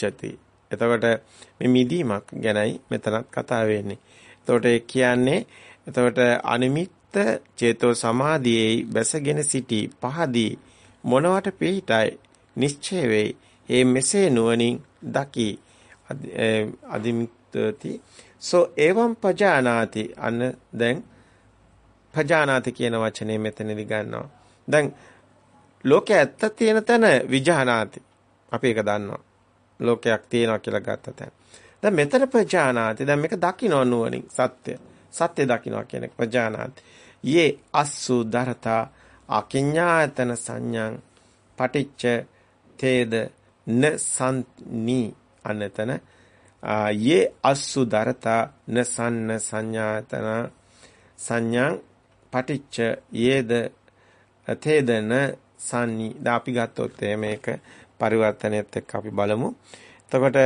විමුච්ඡති. එතකොට මේ මිදීමක් ගැනයි මෙතනත් කතා වෙන්නේ. එතකොට ඒ කියන්නේ එතකොට අනිමිත්ත චේතෝ සමාධියේ බැසගෙන සිටි පහදී මොනවට පිහිටයි නිශ්චය වෙයි. ඒ මෙසේ නුවණින් දකි අදිමිත්‍ති සෝ එවම් පජානාති අන්න දැන් පජානාති කියන වචනේ මෙතනදි ගන්නවා. දැන් ලෝකයේ ඇත්ත තියෙන තැන විජානාති. අපි ඒක දන්නවා. ලෝකයක් තියෙනවා කියලා ගත්ත තැන. දැන් මෙතන ප්‍රජානාති. දැන් මේක දකින්න නුවණින් සත්‍ය. සත්‍ය දකින්නවා කියන එක ප්‍රජානාති. යේ අස්සු දරතා අකිඤ්ඤායතන සංඥං පටිච්ච තේද න සම්නි අනතන යේ අස්සු දරතා න සන්න සංඥායතන සංඥං පටිච්ච යේද තේදන සන්නි දැන් අපි ගත්තොත් මේක පරිවර්තනයත් එක්ක අපි බලමු. එතකොට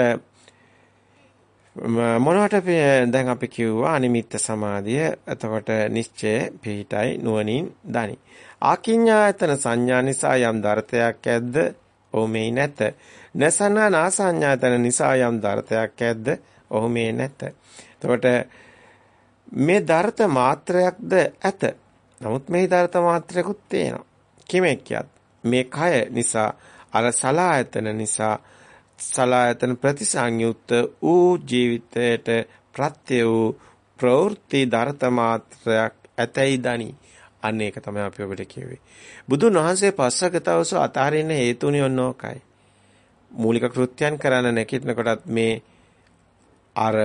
මොනවට දැන් අපි කිව්වා අනිමිත්ත සමාධිය. එතකොට නිශ්චය පිහිටයි නුවණින් දනි. ආකින්ඥායතන සංඥා නිසා යම් දර්ථයක් ඇද්ද? ඔහු මේ නැත. නසනා නාසඤ්ඤායතන නිසා යම් දර්ථයක් ඇද්ද? ඔහු මේ නැත. එතකොට මේ දර්ථ මාත්‍රයක්ද ඇත. නමුත් මේ දර්ථ මාත්‍රයකුත් තියෙනවා. කිමෙක්යත් මේ කය නිසා අර සලායතන නිසා සලායතන ප්‍රතිසංයුක්ත වූ ජීවිතයට ප්‍රත්‍ය වූ ප්‍රවෘත්ති ධර්ත මාත්‍රයක් ඇතැයි දනි. අන්න ඒක තමයි අපි ඔබට කියුවේ. බුදුන් වහන්සේ පස්සකතවස අතාරින්න හේතුණි ඔන්නෝකයි. මූලික කෘත්‍යයන් කරන්න නැකිටනකොටත් මේ අර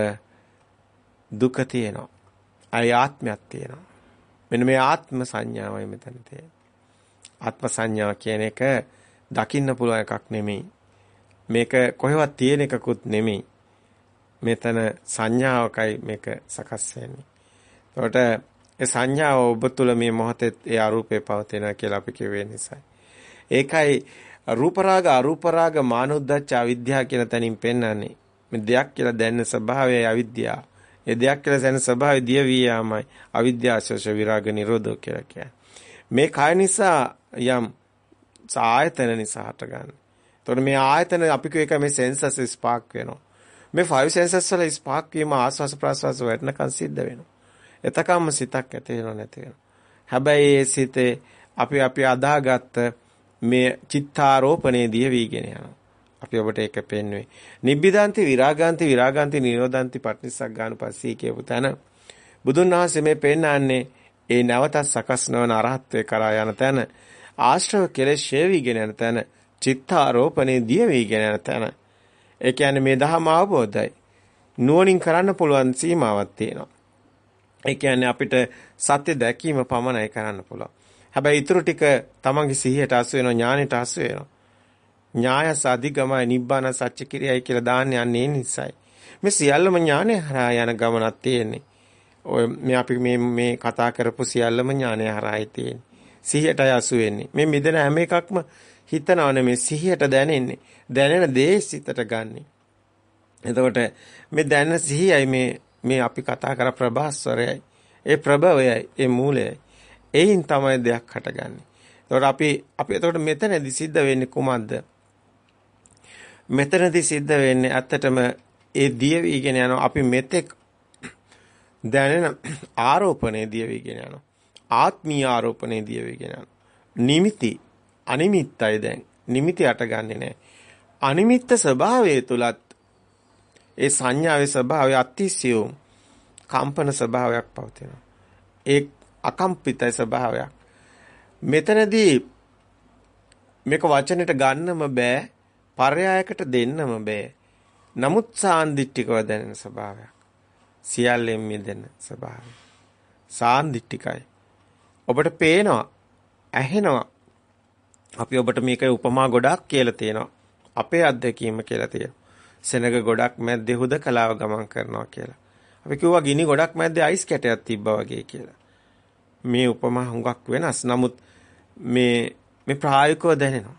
දුක තියෙනවා. අය ආත්මයක් තියෙනවා. මෙන්න මේ ආත්ම සංඥාවයි මෙතන තියෙන්නේ. ආත්ම සංඥාව කියන එක දකින්න පුළුවන් එකක් නෙමෙයි. මේක කොහෙවත් තියෙන එකකුත් නෙමෙයි. මෙතන සංඥාවකයි මේක සකස් වෙන්නේ. එතකොට ඒ සංඥාව ඔබ තුළ මේ මොහොතේ ඒ අරූපේ පවතිනවා කියලා අපි කියවේ නිසායි. ඒකයි රූප රාග අරූප රාග මානුද්දච්ච අවිද්‍යාව කියන තැනින් පෙන්වන්නේ. මේ දෙයක් කියලා දැනන ස්වභාවයයි අවිද්‍යාව. ඒ දෙයක් කියලා දැනන ස්වභාවය දිය වී යාමයි අවිද්‍යාසෝෂ විරාග නිරෝධෝ කියලා කියන්නේ. මේ කය නිසා යම් ආයතන නිසා හටගන්නේ. එතකොට මේ ආයතන අපි කියව එක මේ සෙන්සස් ස්පාක් වෙනවා. මේ 5 සෙන්සස් වල ස්පාක් වීම ආස්වාස ප්‍රාස්වාස වටනකන් සිද්ධ වෙනවා. එතකම්ම සිතක් ඇති වෙනව නැති වෙනවා. හැබැයි ඒ සිතේ අපි අපි අදාගත්ත මේ චිත්තාරෝපණේ දිය වීගෙන යනවා. අපි ඔබට ඒක පෙන්වුවේ. නිබ්බිදාන්ති විරාගාන්ති විරාගාන්ති නිරෝධාන්ති පටිනිස්සග්ගානුපස්සී කියපු තැන බුදුන් වහන්සේ මේ පෙන්වන්නේ ඒ නැවතත් සකස් නොවන අරහත්ත්වේ කරා යන තැන ආශ්‍රව කෙලෙස් ෂේවිගෙන යන තැන චිත්තාරෝපණේ දිය වීගෙන යන තැන. ඒ කියන්නේ මේ දහම අවබෝධයි. නුවණින් කරන්න පුළුවන් සීමාවක් තියෙනවා. ඒ කියන්නේ අපිට සත්‍ය දැකීම පමණයි කරන්න පුළුවන්. හැබැයි ඊටු ටික තමන්ගේ සිහියට අසු වෙනවා ඥානෙට අසු වෙනවා. ඥායස අධිගමයි නිබ්බාන සත්‍ය කිරියයි කියලා දාන්නේ යන්නේ නිසායි. මේ සියල්ලම ඥානය හරහා යන ගමනක් තියෙන්නේ. ඔය මේ අපි මේ මේ කතා කරපු සියල්ලම ඥානය හරහායි තියෙන්නේ. සිහියටයි අසු වෙන්නේ. මේ මිදෙන හැම එකක්ම හිතනව නෙමෙයි සිහියට දැනෙන්නේ. දැනෙන දේ සිතට ගන්නෙ. එතකොට මේ දැනෙන සිහියයි මේ මේ අපි කතා කර ප්‍රභාස්වරයයි. ඒ ප්‍රභවයයි, ඒ මූලයයි. එයින් තමයි දෙයක් හටගන්නේ. එතකොට අපි අපි එතකොට මෙතනදී සිද්ධ වෙන්නේ කුමක්ද? මෙතනදී සිද්ධ වෙන්නේ ඇත්තටම ඒ දිය වීගෙන යනවා අපි මෙතෙක් දැනෙන ආරෝපණය දිය වීගෙන යනවා. ආත්මීය ආරෝපණේ දිය වෙගෙන යනවා. නිමිති අනිමිත්තයි දැන්. නිමිති අටගන්නේ නැහැ. අනිමිත්ත ස්වභාවය තුලත් ඒ සංඥාවේ ස්වභාවය අතිසියුම් කම්පන ස්වභාවයක් පවතිනවා. ඒ අකම්පිත ස්වභාවයක්. මෙතනදී මේක වචනෙට ගන්නම බෑ, පරයයකට දෙන්නම බෑ. නමුත් සාන්දිටිකව දැනෙන ස්වභාවයක්. සියල්ලෙන් මිදෙන ස්වභාවය. සාන්දිටිකයි. ඔබට පේනවා ඇහෙනවා. අපි ඔබට මේක උපමා ගොඩක් කියලා තියෙනවා. අපේ අත්දැකීම කියලා තියෙනවා. සෙනග ගොඩක් මැද්දේ හුදකලාව ගමන් කරනවා කියලා. අපි කිව්වා ගිනි ගොඩක් මැද්දේ අයිස් කැටයක් තිබ්බා වගේ කියලා. මේ උපමා හුඟක් වෙනස්. නමුත් මේ මේ ප්‍රායෝගිකව දැනෙනවා.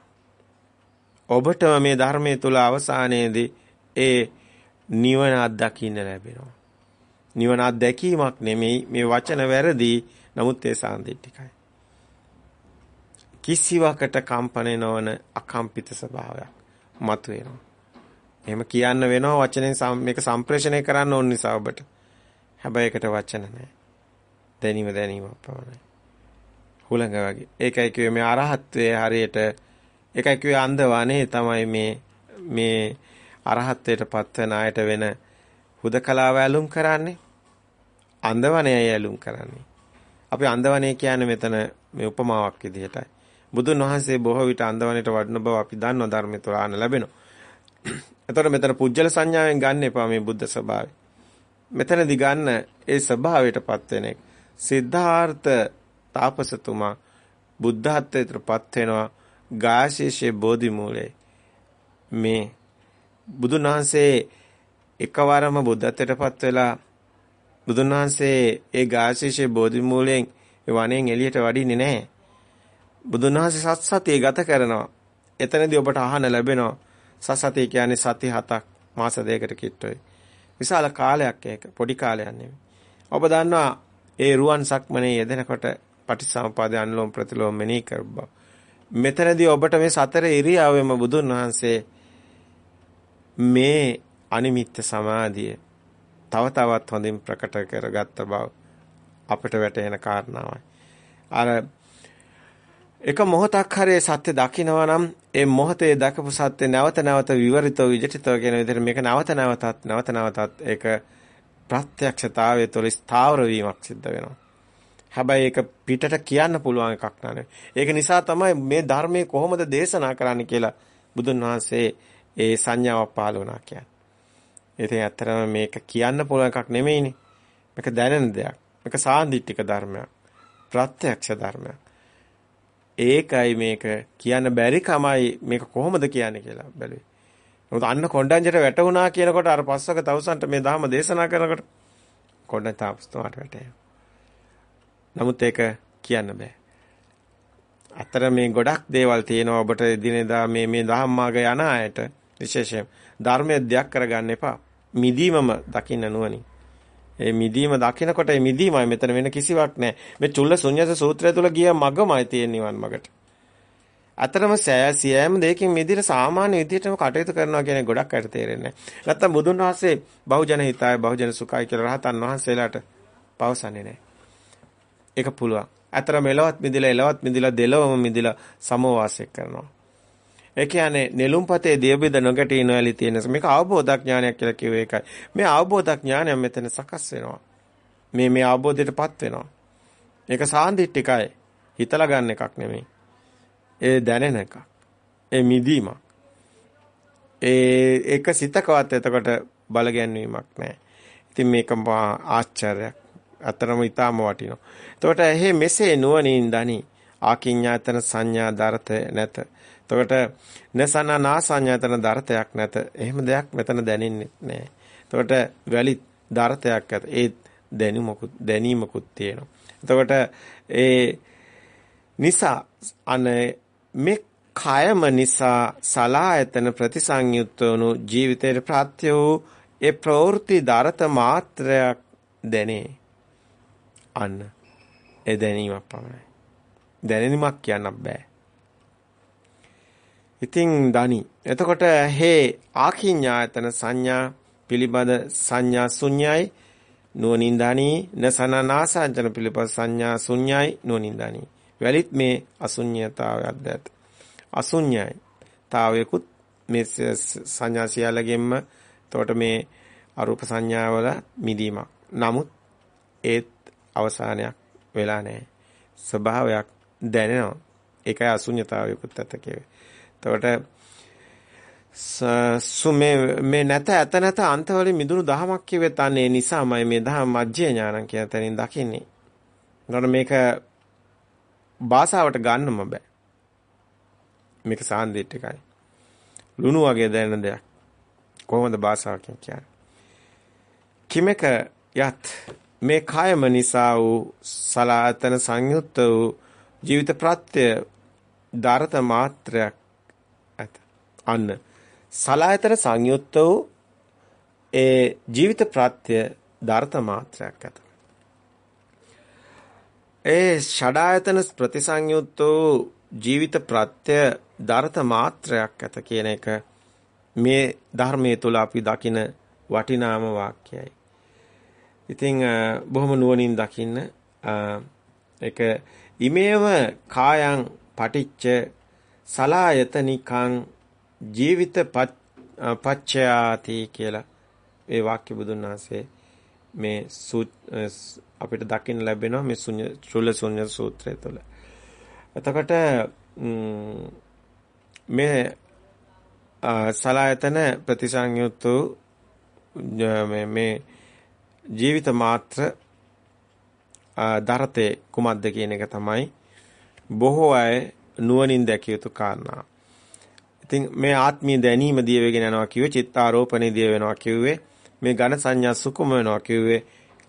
ඔබට මේ ධර්මයේ තුල අවසානයේදී ඒ නිවන අත්දකින්න ලැබෙනවා. නිවන අත්දැකීමක් නෙමෙයි. මේ වචන වැරදි. නමුත් ඒ සාන්දිටිකයි. කිසිවකට කම්පණය නොවන අකම්පිත ස්වභාවයක් මතුවෙනවා. එහෙම කියන්න වෙනවා වචනෙන් මේක සම්ප්‍රේෂණය කරන්න ඕන නිසා ඔබට. හැබැයි ඒකට වචන නැහැ. දැනීම දැනීම පමණයි. හුලඟ වගේ. ඒකයි කිව්වේ මේ අරහත්ත්වයේ හරියට ඒකයි කිව්වේ අන්ධවනේ තමයි මේ මේ අරහත්ත්වයට පත්වන අයට වෙන හුදකලාව ඇලුම් කරන්නේ. අන්ධවනේ ඇලුම් කරන්නේ. අපි අන්ධවනේ කියන්නේ මෙතන මේ උපමාවක් විදිහටයි. බුදුන් වහන්සේ බොහෝ විට අන්ධවනේට වඩන බව අපි දන්නවා ධර්මයේ තුරාන ලැබෙනවා. එතකොට මෙතන පුජ්‍යල සංඥාවෙන් ගන්න එපා මේ බුද්ධ ස්වභාවය. මෙතනදී ගන්න ඒ ස්වභාවයටපත් වෙන එක. සිද්ධාර්ථ තාපසතුමා බුද්ධත්වයටපත් වෙනවා ගාශේෂේ බෝධි මූලයේ. මේ බුදුන් වහන්සේ එකවරම බුද්ධත්වයටපත් වෙලා බුදුන් වහන්සේ ඒ ගාශේෂේ බෝධි මූලයෙන් වණෙන් එළියට වඩින්නේ නැහැ. බුදුන් වහන්සේ සත් සතිය ගත කරනවා. එතනදී ඔබට අහන්න ලැබෙනවා සසතිය කියන්නේ සති හතක් මාස දෙකකට කිට්ටොයි. විශාල කාලයක් ඒක පොඩි කාලයක් නෙමෙයි. ඔබ දන්නවා ඒ රුවන් සක්මනේ යෙදෙනකොට පටිසමුපාද අනුලෝම ප්‍රතිලෝම මෙනෙහි කරබව. මෙතනදී ඔබට මේ සතර ඉරියාවෙම බුදුන් වහන්සේ මේ අනිමිත්ත සමාධිය තව තවත් හොඳින් ප්‍රකට කරගත්ත බව අපිට වැටහෙන කාරණාවයි. අර එක මොහොතක් හරි සත්‍ය දකිනවා නම් ඒ මොහොතේ දකපු සත්‍ය නැවත නැවත විවරිතව විජිතව කියන විදිහට මේක නැවත නැවතත් නැවත නැවතත් ඒක ප්‍රත්‍යක්ෂතාවයේ තුල ස්ථාවර වීමක් සිද්ධ වෙනවා. හැබැයි ඒක පිටට කියන්න පුළුවන් එකක් නෑ. ඒක නිසා තමයි මේ ධර්මයේ කොහොමද දේශනා කරන්න කියලා බුදුන් වහන්සේ ඒ සංඥාවක් පහළ වුණා කියන්නේ. ඉතින් ඇත්තටම මේක කියන්න පුළුවන් එකක් නෙමෙයිනේ. මේක දැනෙන දෙයක්. මේක සාන්දිටික ධර්මයක්. ප්‍රත්‍යක්ෂ ධර්මයක්. ඒකයි මේක කියන්න බැරි කමයි මේක කොහොමද කියන්නේ කියලා බැලුවේ. මොකද අන්න කොණ්ඩඤ්ඤට වැටුණා කියනකොට අර පස්වක තවුසන්ට මේ ධර්ම දේශනා කරනකොට කොණ්ඩඤ්ඤ තාපස්තුමාට වැටේ. නමුත් ඒක කියන්න බෑ. අතර මේ ගොඩක් දේවල් තියෙනවා ඔබට දිනෙදා මේ මේ ධම්ම මාර්ග යන අයට විශේෂයෙන් ධර්මයේ දෙයක් කරගන්න එපා. මිදීමම දකින්න නුවණින්. ඒ මිදීම දකිනකොට ඒ මිදීමයි මෙතන වෙන කිසිවක් නැහැ. මේ චුල්ල ශුන්‍යස සූත්‍රය තුල ගිය මගමයි තියෙන නිවන් මගට. අතරම සෑසියෑම දෙයකින් මිදිර සාමාන්‍ය විදිහටම කටයුතු කරනවා කියන ගොඩක් අයට තේරෙන්නේ නැහැ. නැත්තම් බුදුන් වහන්සේ බහුජන හිතාය බහුජන සුඛයි කියලා රහතන් වහන්සේලාට පවසන්නේ නැහැ. ඒක පුළුවන්. අතර මෙලවත් මිදිලා එලවත් මිදිලා දෙලවම මිදිලා සමෝවාසය කරනවා. ඒ කියන්නේ නෙළුම්පතේ දියබිද නොගැටී නොඇලී තියෙන මේක අවබෝධඥානයක් කියලා කිව්වේ ඒකයි. මේ අවබෝධඥානය මෙතන සකස් වෙනවා. මේ මේ අවබෝධයටපත් වෙනවා. ඒක සාන්දිටිකයි. හිතලා ගන්න එකක් නෙමෙයි. ඒ දැනෙන එකක්. ඒ මිදීමක්. ඒ ඒක සිතකවත් එතකොට බලගැන්වීමක් නැහැ. ඉතින් මේක ආශ්චර්යයක්. අතරම ඊටාම වටිනවා. එතකොට එහි මෙසේ නුවණින් දනි ආකින්ඥාතන සංඥා දරත නැත. එතකොට නසන නාසඤ්ඤතන දර්ථයක් නැත. එහෙම දෙයක් මෙතන දැනෙන්නේ නැහැ. එතකොට වැලි දර්ථයක් ඇත. ඒ දැනීමකුත් දැනීමකුත් තියෙනවා. එතකොට ඒ නිසා අනේ මේ කායම නිසා සලායතන ප්‍රතිසංයුක්ත වුණු ජීවිතයේ ප්‍රත්‍ය වූ ඒ ප්‍රවෘත්ති දරත මාත්‍රයක් දැනේ. අන්න ඒ දැනීමක් පමණයි. දැනීමක් කියන්න බෑ. ඉතින් දනි. එතකොට හේ ආකින්ඥායතන සංඥා පිළිබඳ සංඥා ශුන්‍යයි නුවණින් දනි නසනනාසංජන පිළිබඳ සංඥා ශුන්‍යයි නුවණින් දනි. වැලිත් මේ අශුන්‍යතාවයක් දැත. අශුන්‍යයි. තාවයකුත් මේ සංඥා සියල්ලගෙන්ම එතකොට මේ අරූප සංඥාවල මිදීමක්. නමුත් ඒත් අවසානයක් වෙලා නැහැ. ස්වභාවයක් දැනෙනවා. ඒකයි අශුන්‍යතාවයකුත් ඇත කියවේ. එතකොට සුමේ මේ නැත ඇත නැත අන්තවලින් මිදුණු දහමක් කියවෙත් අන්නේ නිසාමයි මේ දහම මජ්ජේ ඥානං කියන තැනින් දකින්නේ. එතකොට මේක භාෂාවට ගන්නම බෑ. මේක සාන්දිටිකයි. ලුණු වගේ දැනෙන දෙයක්. කොහොමද භාෂාවකින් කියන්නේ? කිමක යත් මේ කායම නිසා වූ සලාතන සංයුක්ත වූ ජීවිත ප්‍රත්‍ය ධාරත මාත්‍රයක් අන්න සලායතන සංයුක්ත වූ ඒ ජීවිත ප්‍රත්‍ය ධර්ත මාත්‍රයක් ඇත. ඒ ෂඩායතන ප්‍රතිසංයුක්ත වූ ජීවිත ප්‍රත්‍ය ධර්ත මාත්‍රයක් ඇත කියන එක මේ ධර්මයේ තුල අපි දකින වටිනාම වාක්‍යයයි. ඉතින් බොහොම නුවණින් දකින්න ඒක ඉමේව කායං පටිච්ච සලායතනිකං ජීවිත පච්චයාති කියලා ඒ වාක්‍ය බුදුන් වහන්සේ මේ අපිට දකින්න ලැබෙනවා මේ ශුන්‍ය චුල්ල ශුන්‍ය සූත්‍රය තුළ. එතකොට මේ සලායතන ප්‍රතිසංයුත් මේ මේ ජීවිත මාත්‍ර දරතේ කුමක්ද කියන එක තමයි බොහෝ අය නුවණින් දැකිය යුතු කාරණා. ඉතින් මේ ආත්මීය දැනීම දිය වෙගෙන යනවා කිව්වේ චිත්තාරෝපණේ දිය වෙනවා කිව්වේ මේ ඝන සංඥා සුකුම වෙනවා කිව්වේ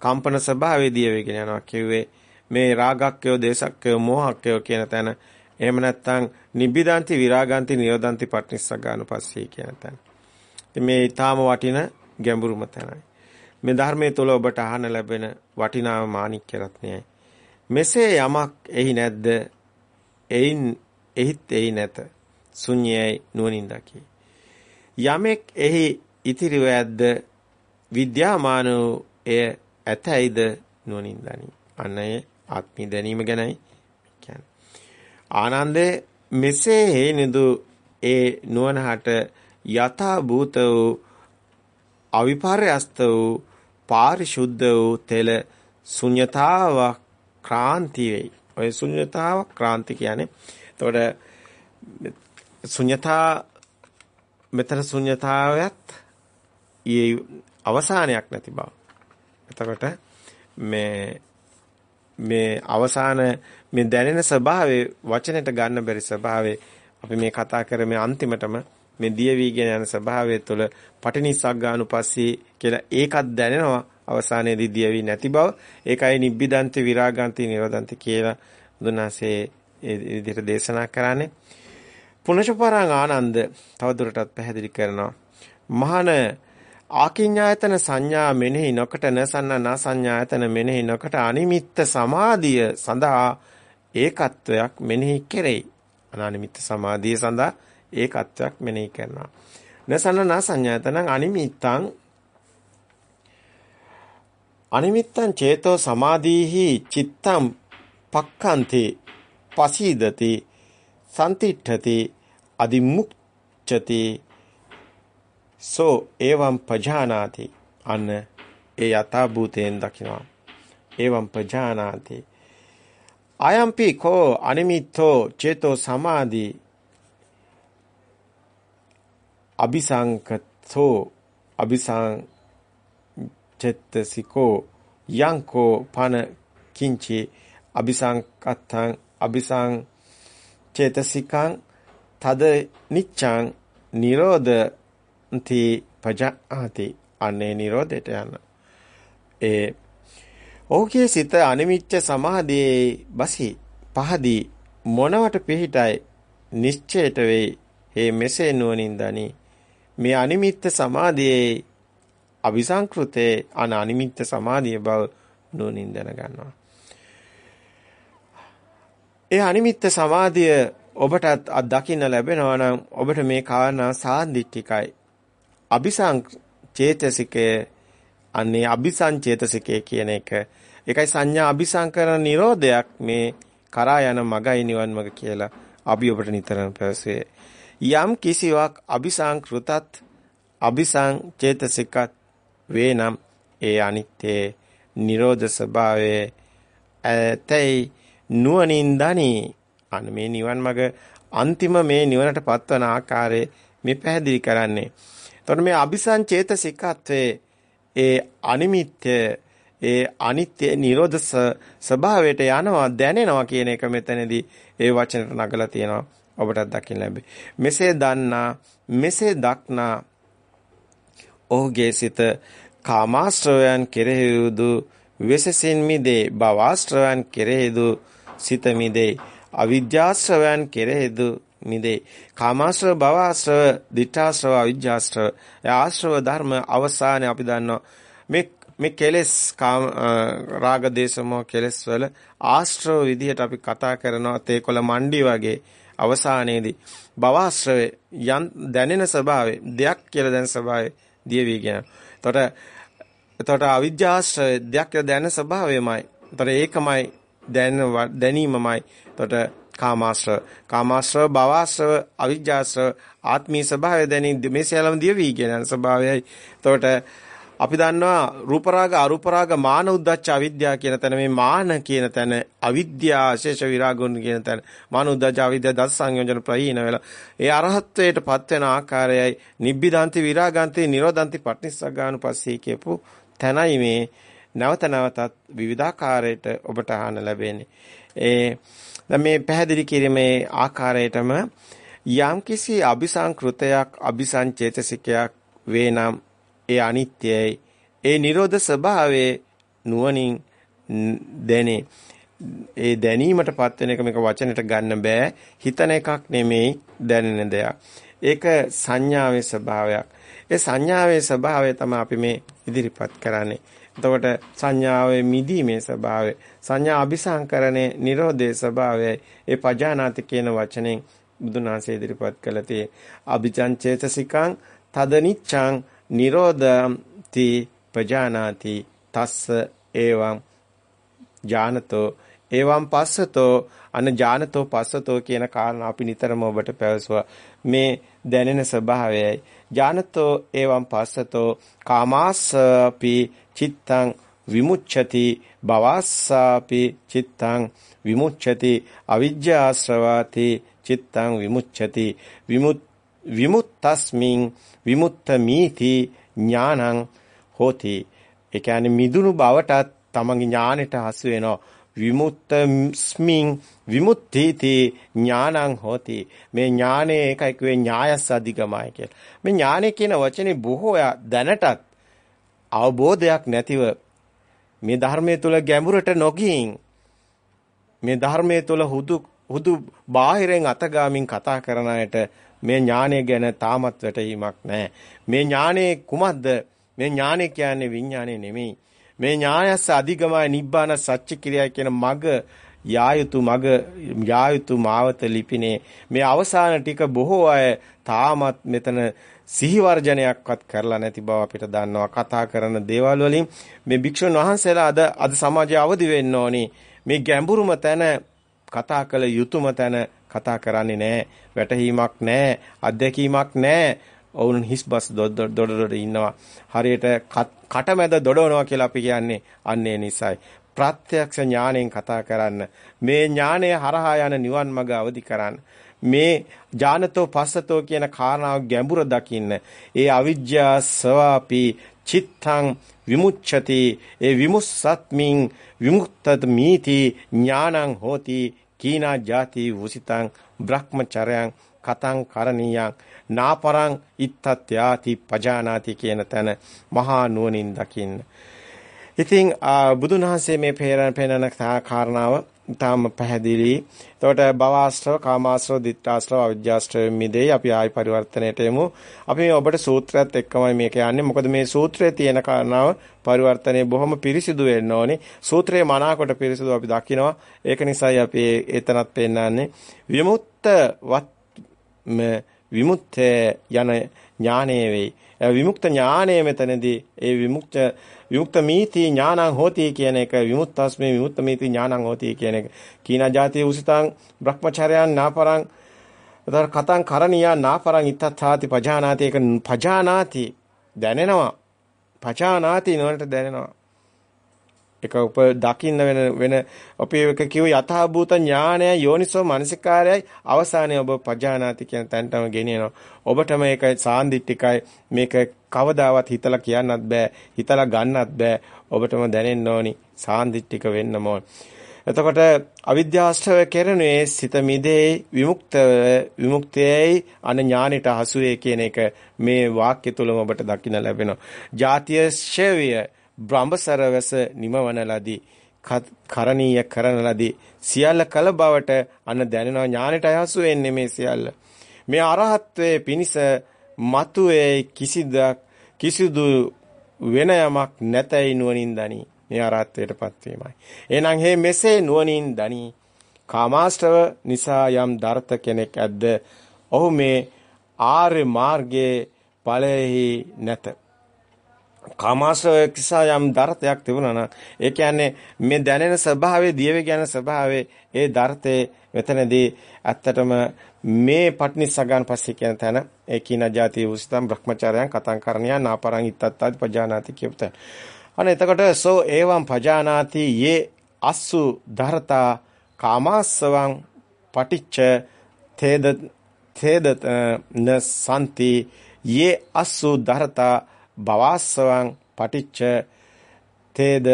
කම්පන ස්වභාවයේ දිය වෙගෙන යනවා කිව්වේ මේ රාගක්කයෝ දේශක්කයෝ මෝහක්කයෝ කියන තැන එහෙම නැත්නම් නිබ්බිදාන්ති විරාගාන්ති නිරෝධාන්ති පටිනිස්සග්ගානුපස්සී කියන තැන. ඉතින් මේ ඊටාම වටින ගැඹුරුම තැනයි. මේ ධර්මයේ තුල ඔබට අහන්න ලැබෙන වටිනාම මාණික්‍ය රත්නයයි. මෙසේ යමක් එහි නැද්ද? එයින් එහිත් එහි නැත. ශුන්‍යයි නුවණින් දකි. යමෙක් එහි ඉතිරිව ඇද්ද විද්‍යාමාන එය ඇතයිද නුවණින් දනි. අන්න ඒ ආත්මී දැනීම ගැනයි කියන්නේ. ආනන්දේ මෙසේ හේනිදු ඒ නුවණහට යථා භූත වූ අවිපර්යස්ත වූ පාරිශුද්ධ වූ තෙල ශුන්්‍යතාව ක්‍රාන්ති වෙයි. ඔය ශුන්්‍යතාව ක්‍රාන්ති කියන්නේ එතකොට ශුන්්‍යතා මෙතන ශුන්්‍යතාවයත් ඊ අවසානයක් නැති බව. එතකොට මේ මේ අවසාන මේ දැනෙන ස්වභාවයේ වචනෙට ගන්න බැරි ස්වභාවයේ අපි මේ කතා කරමේ අන්තිමටම මේ දිය වීගෙන යන ස්වභාවය තුළ පටිනිස්සග්ගානුපස්සී කියලා ඒකත් දැනෙනවා අවසානයේදී දිය වී නැති බව ඒකයි නිබ්බිදන්ති විරාගන්ති නිරෝධන්ති කියලා දුනාසේ ඒ විදිහට දේශනා කරන්නේ පුනචපරං ආනන්ද තවදුරටත් පැහැදිලි කරනවා මහාන ආකින්ඥායතන සංඥා මෙනෙහි නොකට නසන්න නසඤ්ඤායතන මෙනෙහි නොකට අනිමිත්ත සමාධිය සඳහා ඒකත්වයක් මෙනෙහි කෙරෙයි අනානිමිත්ත සමාධිය සඳහා ඒකත්වයක් මෙනෙහි කරනවා. නසන්න සංඥාතනං අනිමිත්තං අනිමිත්තං චේතෝ සමාධීහි චිත්තං පක්ඛන්ති පසීදති සම්තිට්ඨති අදිමුක්ඛති සෝ එවං පජානාති. අන්න ඒ යථා භූතයෙන් දකිනවා. එවං පජානාති. අයම්පි කෝ අනිමිත්තෝ චේතෝ සමාධි. අபிසංකතෝ අபிසං චෙත්තසිකෝ යංකෝ පන කිංචි. අபிසංකත්තං අபிසං චේතසිකං තද නිච්ඡං නිරෝධන්ති පජාති අනේ නිරෝධයට යන ඒ ඔහුගේ සිත අනිමිච්ච සමාධියේ බසි පහදී මොනවට පිහිටයි නිශ්චයට වෙයි. හේ මෙසේ නුවණින් දනී. මේ අනිමිත්ත සමාධියේ අபிසංකෘතේ අන අනිමිත්ත සමාධිය බව නුවණින් දැනගන්නවා. ඒ අනිමිත්ත සමාධිය ඔබටත් අත්දකින්න ලැබෙනවා නම් ඔබට මේ කාරණා සාන්දිටිකයි. අபிසංචේතසිකය අනේ අபிසංචේතසිකය කියන එක ඒකයි සංඥා අபிසංකරණ නිරෝධයක් මේ කරා යන මගයි නිවන් මග කියලා අපි ඔබට නිතරම පැවසුවේ. යම් කිසිවක් අபிසංකෘතත් අபிසංචේතසිකත් වේනම් ඒ අනිත්‍යේ නිරෝධ ස්වභාවයේ ඇතැයි නුවණින් දනි අන මේ නිවන් මඟ අන්තිම මේ නිවනට පත්වන ආකාරය මේ පැහැදිලි කරන්නේ. එතකොට මේ අபிසං චේතසිකත්වයේ ඒ අනිමිත්‍ය ඒ අනිත්‍ය නිරෝධ ස්වභාවයට යනවා දැනෙනවා කියන එක මෙතනදී ඒ වචනට නගලා තියෙනවා. ඔබටත් දකින්න ලැබේ. මෙසේ දන්නා මෙසේ දක්නා ඔහුගේ සිත කාමාශ්‍රවයන් කෙරෙහිදු වෙසසින් මිදේ භවආශ්‍රවයන් කෙරෙහිදු සිත මිදේ. අවිද්‍යාශ්‍රවයන් කෙරෙහිදු මිදේ. කාමාශ්‍රව භවආශ්‍රව ditthාශ්‍රව අවිජ්ජාශ්‍රව. ආශ්‍රව ධර්ම අවසානයේ අපි දන්නවා. මේ මේ කෙලෙස් කාම රාග දේශ මොහ කෙලෙස් වල ආශ්‍රව විදිහට අපි කතා කරනවා. තේකොළ මණ්ඩි වගේ අවසානයේදී. භවආශ්‍රවේ යන් දැනෙන ස්වභාවය දෙයක් කියලා දැනෙන ස්වභාවය දිය වී යනවා. එතකොට එතකොට අවිජ්ජාශ්‍රය දෙයක් කියලා දැනෙන ස්වභාවයමයි. එතකොට ඒකමයි දැනීමමයි. එතකොට කාමාශ්‍රව කාමාශ්‍රව භවආශ්‍රව අවිජ්ජාශ්‍රව ආත්මීය ස්වභාවය දැනීම මේ සියල්ලම දිය වී කියන ස්වභාවයයි. එතකොට අපි දන්නවා රූප රාග අරූප රාග මාන උද්දච්ච අවිද්‍යාව කියන තැන මේ මාන කියන තැන අවිද්‍යාව අශේෂ විරාගුණ කියන තැන මාන උද්දච්ච අවිද්‍යාව දස සංයෝජන ප්‍රහීන වෙලා ඒ අරහත්ත්වයට පත් වෙන ආකාරයයි නිබ්බිදාන්ති විරාගාන්ති නිරෝධාන්ති පටිනිස්සග්ගානුපස්සී කියපු තැනයි මේ නැවත නැවතත් විවිධාකාරයට ඔබට අහන්න ලැබෙන්නේ ඒ දැන් මේ පැහැදිලි කිරීමේ ආකාරයටම යම්කිසි අபிසංකෘතයක් අபிසංචේතසිකයක් වේනම් ඒ අනිත්‍යයි. ඒ නිරෝධ ස්වභාවයේ නුවණින් දැනේ. ඒ දැනීමටපත් වෙන එක මේක වචනෙට ගන්න බෑ. හිතන එකක් නෙමෙයි දැනෙන දෙයක්. ඒක සංඥාවේ ස්වභාවයක්. ඒ සංඥාවේ ස්වභාවය තමයි අපි මේ ඉදිරිපත් කරන්නේ. එතකොට සංඥාවේ මිදීමේ ස්වභාවය සංඥා අபிසංකරණේ නිරෝධයේ ස්වභාවයයි. ඒ පජානාති කියන වචනෙන් බුදුන් වහන්සේ ඉදිරිපත් කළ තේ අபிජං චේතසිකං තදනිච්ඡං නිරෝධති පජානාති තස්ස එවං ඥානතෝ එවම් පස්සතෝ අන ඥානතෝ පස්සතෝ කියන කාරණා අපි නිතරම ඔබට පැවසුවා. මේ දැනෙන ස්වභාවයයි. ඥානතෝ එවම් පස්සතෝ කාමාසපි චිත්තං විමුච්ඡති භවස්සාපි චිත්තං විමුච්ඡති අවිජ්ජාශ්‍රවාති චිත්තං විමුච්ඡති විමුත් විමුත්තස්මින් විමුත්ත මීති ඥානං හෝති. ඒ කියන්නේ මිදුණු බවටත් තමන්ගේ ඥානෙට හසු වෙනවා. විමුත්තස්මින් විමුක්තිති ඥානං හෝති. මේ ඥානේ එකයි කියේ ඥායස් අධිගමයි කියලා. මේ ඥානේ කියන වචනේ බොහෝ දැනටත් අවබෝධයක් නැතිව මේ ධර්මයේ තුල ගැඹුරට නොගින් මේ ධර්මයේ තුල හුදු හුදු බාහිරෙන් අතගාමින් කතා කරන අයට මේ ඥානය ගැන තාමත් වැටහීමක් නැහැ. මේ ඥානය කුමක්ද? මේ ඥානය කියන්නේ විඥානය නෙමෙයි. මේ ඥායස අධිගමයි නිබ්බාන සත්‍ය කිරියයි කියන මග යායුතු මග යායුතු මාවත ලිපිනේ මේ අවසාන ටික බොහෝ අය තාමත් මෙතන සිහි වර්ජනයක්වත් කරලා නැති බව අපිට දන්නවා කතා කරන දේවල් වලින් මේ භික්ෂුන් වහන්සේලා අද අද සමාජය අවදි වෙන්න ඕනි මේ ගැඹුරුම තැන කතා කළ යුතුයම තැන කතා කරන්නේ නැහැ. වැටහීමක් නැහැ. අත්දැකීමක් නැහැ. ඔවුන් හිස් බස් දොඩ දොඩ ඉන්නවා. හරියට කටමැද දොඩවනවා කියලා අපි කියන්නේ අන්නේ නිසයි. ප්‍රත්‍යක්ෂ ඥාණයෙන් කතා කරන්න. මේ ඥාණය හරහා යන නිවන් මඟ අවදි කරන්න. මේ ඥානතෝ පස්සතෝ කියන කාරණාව ගැඹුර දකින්න. ඒ අවිජ්ජා සවාපි චිත්තං විමුච්ඡති ඒ විමුස්සත්මින් විමුක්තත් මීති ඥානං හෝති කීනා ಜಾති වුසිතං බ්‍රහ්මචරයන් කතං කරණීයං නාපරං ඉත්තත්‍යාති පජානාති කියන තැන මහා නුවණින් දකින්න. ඉතින් බුදුන් වහන්සේ මේ පේරණ පේනන කාරණාව තාම පැහැදිලි. එතකොට භවආශ්‍රව, කාමාශ්‍රව, ditthාශ්‍රව, අවිජ්ජාශ්‍රව මිදෙයි අපි ආයි පරිවර්තනයට යමු. අපි මේ ඔබට සූත්‍රයත් එක්කමයි මේක යන්නේ. මොකද මේ සූත්‍රයේ තියෙන කාරණාව පරිවර්තනයේ බොහොම පිරිසිදු වෙන්න ඕනේ. සූත්‍රයේ මනාකොට පිරිසිදු අපි දකිනවා. ඒක නිසායි අපි ඒතනත් පෙන්නන්නේ. විමුක්ත වත් විමුක්තේ යන ඥානයේ වෙයි. විමුක්ත ඥානයේ මෙතනදී ඒ විමුක්ත විමුක්ත මීති ඥානං හෝති කියන එක විමුක්තස්මේ විමුක්ත මීති ඥානං හෝති කියන එක. කීනා ජාතිය උසිතං බ්‍රහ්මචර්යයන් නාපරං එතන කතං කරණියා නාපරං ඉත්තත්ථාති පජානාති. ඒක පජානාති දැනෙනවා. පජානාති නෝනට දැනෙනවා. ඒක උප දකින්න වෙන වෙන අපි එක කිව්ව යථාභූත ඥානය යෝනිසෝ මනසිකාරයයි. අවසානයේ ඔබ පජානාති කියන තැනටම ගෙනියනවා. ඔබට මේක සාන්දිටිකයි. මේක කවදාවත් හිතලා කියන්නත් බෑ හිතලා ගන්නත් බෑ ඔබටම දැනෙන්න ඕනි සාන්දිටික වෙන්නම ඕන. එතකොට අවිද්‍යාශ්‍රව කෙරෙනුයේ සිත මිදේ විමුක්ත විමුක්තයයි අන ඥානෙට හසුවේ කියන එක මේ වාක්‍ය තුලම ඔබට දකින්න ලැබෙනවා. ජාතිය ශේවිය බ්‍රහ්මසරවස නිමවන ලදී කරණීය කරන ලදී සියල්ල කල බවට අන්න දැනෙනවා ඥානෙට අයහසු වෙන්නේ මේ සියල්ල මේ අරහත්වයේ පිනිස මතුවේ කිසිදක් කිසිදු වෙන යමක් නැතයි නුවණින් දනි. මේ අරහත්වයටපත් වීමයි එහෙනම් හේ මෙසේ නුවණින් දනි. කාමාශ්‍රව නිසා යම් දර්ථ කෙනෙක් ඇද්ද? ඔහු මේ ආර්ය මාර්ගයේ ඵලෙහි නැත. කාමාශ්‍රව නිසා යම් දර්ථයක් තිබුණා නම් ඒ කියන්නේ මේ දැනෙන ස්වභාවයේ දියවේ කියන ස්වභාවයේ ඒ දර්ථේ මෙතනදී ඇත්තටම මේ පට්නිසගන් පස්සේ කියන තැන ඒ කින જાති උසිතම් බ්‍රහ්මචාරයන් කතං කරණියා නාපරං ඉත්තත්තාදි පජානාති කියපු තැන. අනේ එතකොට සෝ එවං පජානාති යේ අස්සු ධරතා කාමාස්සවං පටිච්ච තේද තේද න සම්ති යේ අස්සු ධරතා භවස්සවං පටිච්ච තේද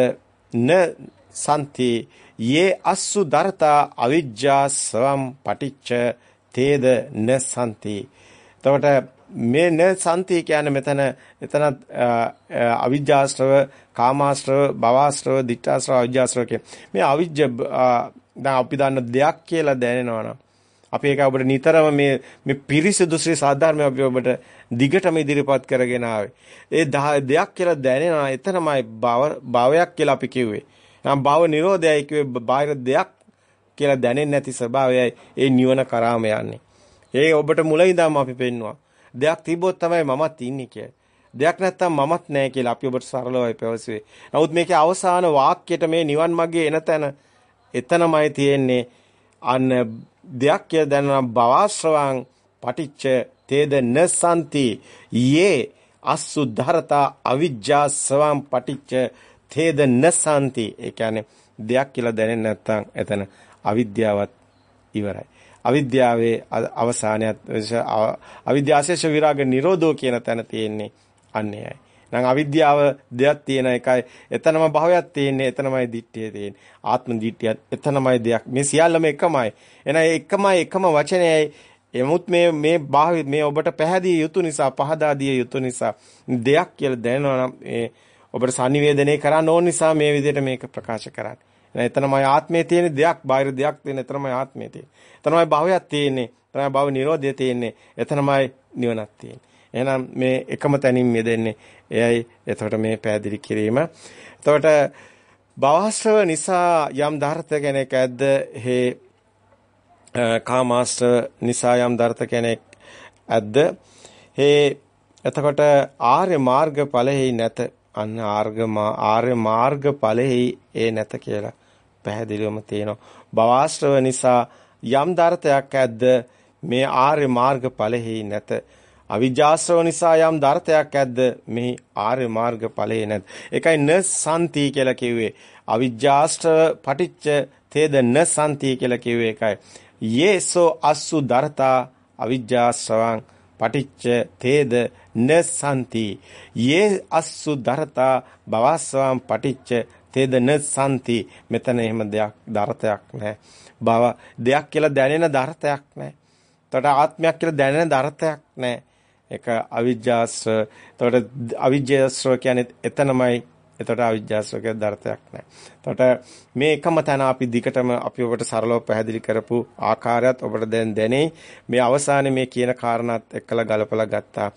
න සම්ති යේ අස්සු ධරතා අවිජ්ජාස්සවං පටිච්ච තේද න සම්ති එතකොට මේ න සම්ති කියන්නේ මෙතන එතන අවිජ්ජාශ්‍රව කාමාශ්‍රව භවශ්‍රව ditthාශ්‍රව අවිජ්ජාශ්‍රව මේ අවිජ්ජ දැන් අපි දන්න දෙයක් කියලා දැනෙනවා නම් අපි ඒක ඔබට නිතරම මේ මේ පිරිසිදු ශ්‍රී සාධර්මය අපි ඔබට දිගටම ඉදිරිපත් කරගෙන ආවේ. ඒ දෙයක් කියලා දැනෙනවා එතනමයි භවයක් කියලා අපි කිව්වේ. නම් භව නිරෝධයයි කිව්වේ බාහිර දෙයක් කියලා දැනෙන්නේ නැති ස්වභාවයයි ඒ නිවන කරාම යන්නේ. ඒ ඔබට මුලින්දම අපි පෙන්නවා. දෙයක් තිබ්බොත් තමයි මමත් ඉන්නේ කියලා. දෙයක් නැත්තම් මමත් නැහැ කියලා අපි ඔබට සරලවයි පැවසුවේ. නමුත් මේකේ අවසාන වාක්‍යයට මේ නිවන් මාර්ගයේ එන තැන එතනමයි තියෙන්නේ අන්න දෙයක් කියලා දැනන භවශ්‍රවං පටිච්ච තේද නසන්ති යේ අසුද්ධරතා අවිජ්ජා සවං පටිච්ච තේද නසන්ති ඒ කියන්නේ දෙයක් කියලා දැනෙන්නේ නැත්නම් එතන අවිද්‍යාවත් ඉවරයි. අවිද්‍යාවේ අවසානයත් අවිද්‍යාශේෂ විරාග නිරෝධෝ කියන තැන තියෙන්නේ අන්නේයි නම් අවිද්‍යාව දෙයක් තියෙන එකයි එතනම භවයක් තියෙන්නේ එතනමයි දිට්ඨිය තියෙන්නේ. ආත්ම දිට්ඨියත් එතනමයි දෙයක්. මේ සියල්ලම එකමයි. එහෙනම් එකමයි එකම වචනයයි. එමුත් මේ මේ මේ ඔබට පැහැදිය යුතු නිසා පහදා දිය යුතු නිසා දෙයක් කියලා දැනනවා නම් මේ ඔබට sannivedanaya කරන්න ඕන නිසා මේ විදිහට මේක ප්‍රකාශ කරන්නේ. එතනමයි ආත්මයේ තියෙන දෙයක් බාහිර දෙයක් තියෙන එතනමයි ආත්මයේ තියෙන්නේ. එතනමයි භවයක් තියෙන්නේ. එතනමයි භව නිරෝධය තියෙන්නේ. එතනමයි නිවනක් තියෙන්නේ. එහෙනම් මේ එකම තැනින් මෙදෙන්නේ. එයයි එතකොට මේ පැහැදිලි කිරීම. එතකොට භවශ්‍රව නිසා යම් ධාර්ථ කෙනෙක් ඇද්ද හේ කාමාශ්‍රව නිසා යම් ධර්ත කෙනෙක් ඇද්ද හේ එතකොට ආර්ය මාර්ග ඵලෙහි නැත අන්න ආර්ග ආර්ය මාර්ග ඵලෙහි ඒ නැත කියලා පැහැදිලිවම තියෙනවා භවආශ්‍රව නිසා යම් ධර්තයක් ඇද්ද මේ ආර්ය මාර්ග ඵලෙහි නැත. අවිජ්ජාශ්‍රව නිසා යම් ධර්තයක් ඇද්ද මේ ආර්ය මාර්ග ඵලෙහි නැත. ඒකයි න සම්ති කියලා කිව්වේ. අවිජ්ජාශ්‍රව පටිච්ච තේද න සම්ති කියලා කිව්වේ ඒකයි. යේසෝ අස්සු දරතා අවිජ්ජාශ්‍රවං පටිච්ච තේද නසන්ති. යේ අස්සු දරතා භවස්සවං පටිච්ච තේද නසන්ති. මෙතන එහෙම දෙයක් දරතයක් නැහැ. භව දෙයක් කියලා දැනෙන දරතයක් නැහැ. එතකොට ආත්මයක් කියලා දැනෙන දරතයක් නැහැ. ඒක අවිජ්ජාශ්‍ර එතකොට අවිජ්ජාශ්‍ර කියන්නේ එතනමයි එතකොට අවිජ්ජාශ්‍රක දර්ථයක් නැහැ. එතකොට මේ එකම තැන අපි දිගටම අපි ඔබට සරලව පැහැදිලි කරපු ආකාරයත් ඔබට දැන් දැනේ. මේ අවසානයේ මේ කියන කාරණාත් එක්කලා ගලපලා ගත්තා.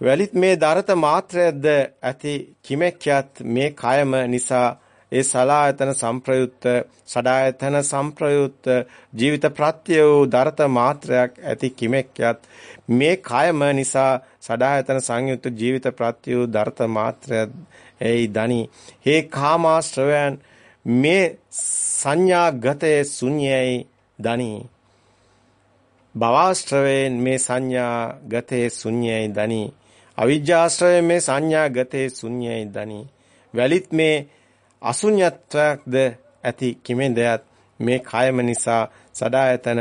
වැලිත් මේ දරත මාත්‍රයක්ද ඇති කිමෙක්යත් මේ කයම නිසා ඒ සලායතන සංප්‍රයුක්ත සඩායතන සංප්‍රයුක්ත ජීවිත ප්‍රත්‍ය වූ දරත මාත්‍රයක් ඇති කිමෙක්යත් මේ කයම නිසා සඩායතන සංයුක්ත ජීවිත ප්‍රත්‍ය වූ දරත මාත්‍රයක් එයි දනි හේ කාමාශ්‍රවයන් මේ සංඥාගතේ ශුන්‍යයි දනි භවශ්‍රවයෙන් මේ සංඥාගතේ ශුන්‍යයි දනි අවිජ්ජාශ්‍රවයෙන් මේ සංඥාගතේ ශුන්‍යයි දනි වැලිත් මේ අසුඤ්ඤත්වයක්ද ඇති කිමෙන්දයත් මේ කායම නිසා සදායතන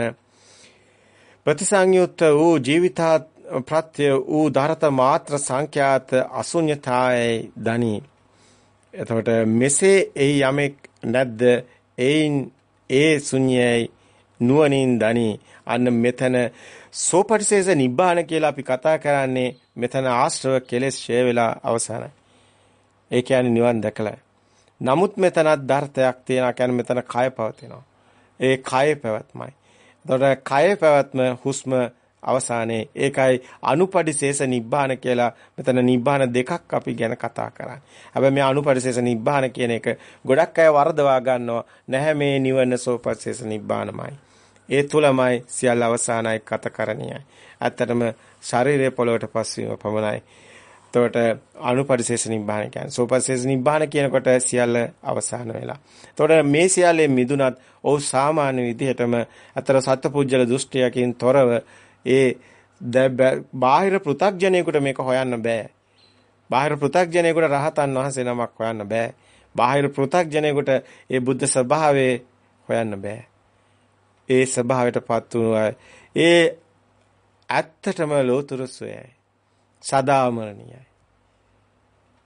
ප්‍රතිසංයුක්ත වූ ජීවිතාත් ප්‍රත්‍ය ඌ ධරත මාත්‍ර සංඛ්‍යාත අසුඤ්ඤතායයි දනි. එතකොට මෙසේ එහි යමෙක් නැද්ද එයින් ඒ ශුන්‍යයි නුවණින් දනි. අන්න මෙතන සෝපටිසේස නිබ්බාන කියලා අපි කතා කරන්නේ මෙතන ආශ්‍රව කෙලෙස් ෂේ වෙලා අවසానයි. ඒ කියන්නේ නිවන් දැකලා. නමුත් මෙතනත් ධර්තයක් තියෙනවා කියන්නේ මෙතන කය පවතිනවා. ඒ කය පැවැත්මයි. එතකොට කය පැවැත්ම හුස්ම අවසානයේ ඒකයි අනුපටිශේෂ නිබ්බාන කියලා මෙතන නිබ්බාන දෙකක් අපි ගැන කතා කරන්නේ. හැබැයි මේ අනුපටිශේෂ නිබ්බාන කියන එක ගොඩක් අය වරදවා ගන්නවා. නැහැ මේ නිවන සෝපටිශේෂ නිබ්බානමයි. ඒ තුලමයි සියල්ල අවසానයි කතකරණියයි. ඇත්තටම ශරීරය පොළොවට පස්වීම පමණයි. එතකොට අනුපරිශේෂ නිබ්බාන කියන්නේ සෝපරිශේෂ නිබ්බාන කියනකොට සියල්ල අවසාන වෙලා. එතකොට මේ සියල්ලේ මිදුනත් ඔව් සාමාන්‍ය විදිහටම අතර සත්පුජ්‍යල දෘෂ්ටියකින් තොරව ඒ බාහිර පෘ탁ජනයෙකුට මේක හොයන්න බෑ. බාහිර පෘ탁ජනයෙකුට රහතන් වහන්සේ නමක් හොයන්න බෑ. බාහිර පෘ탁ජනයෙකුට ඒ බුද්ධ ස්වභාවය හොයන්න බෑ. ඒ ස්වභාවයටපත් වූ ඒ ඇත්තටම ලෝතුරු සොයයි. සදාමරණියයි.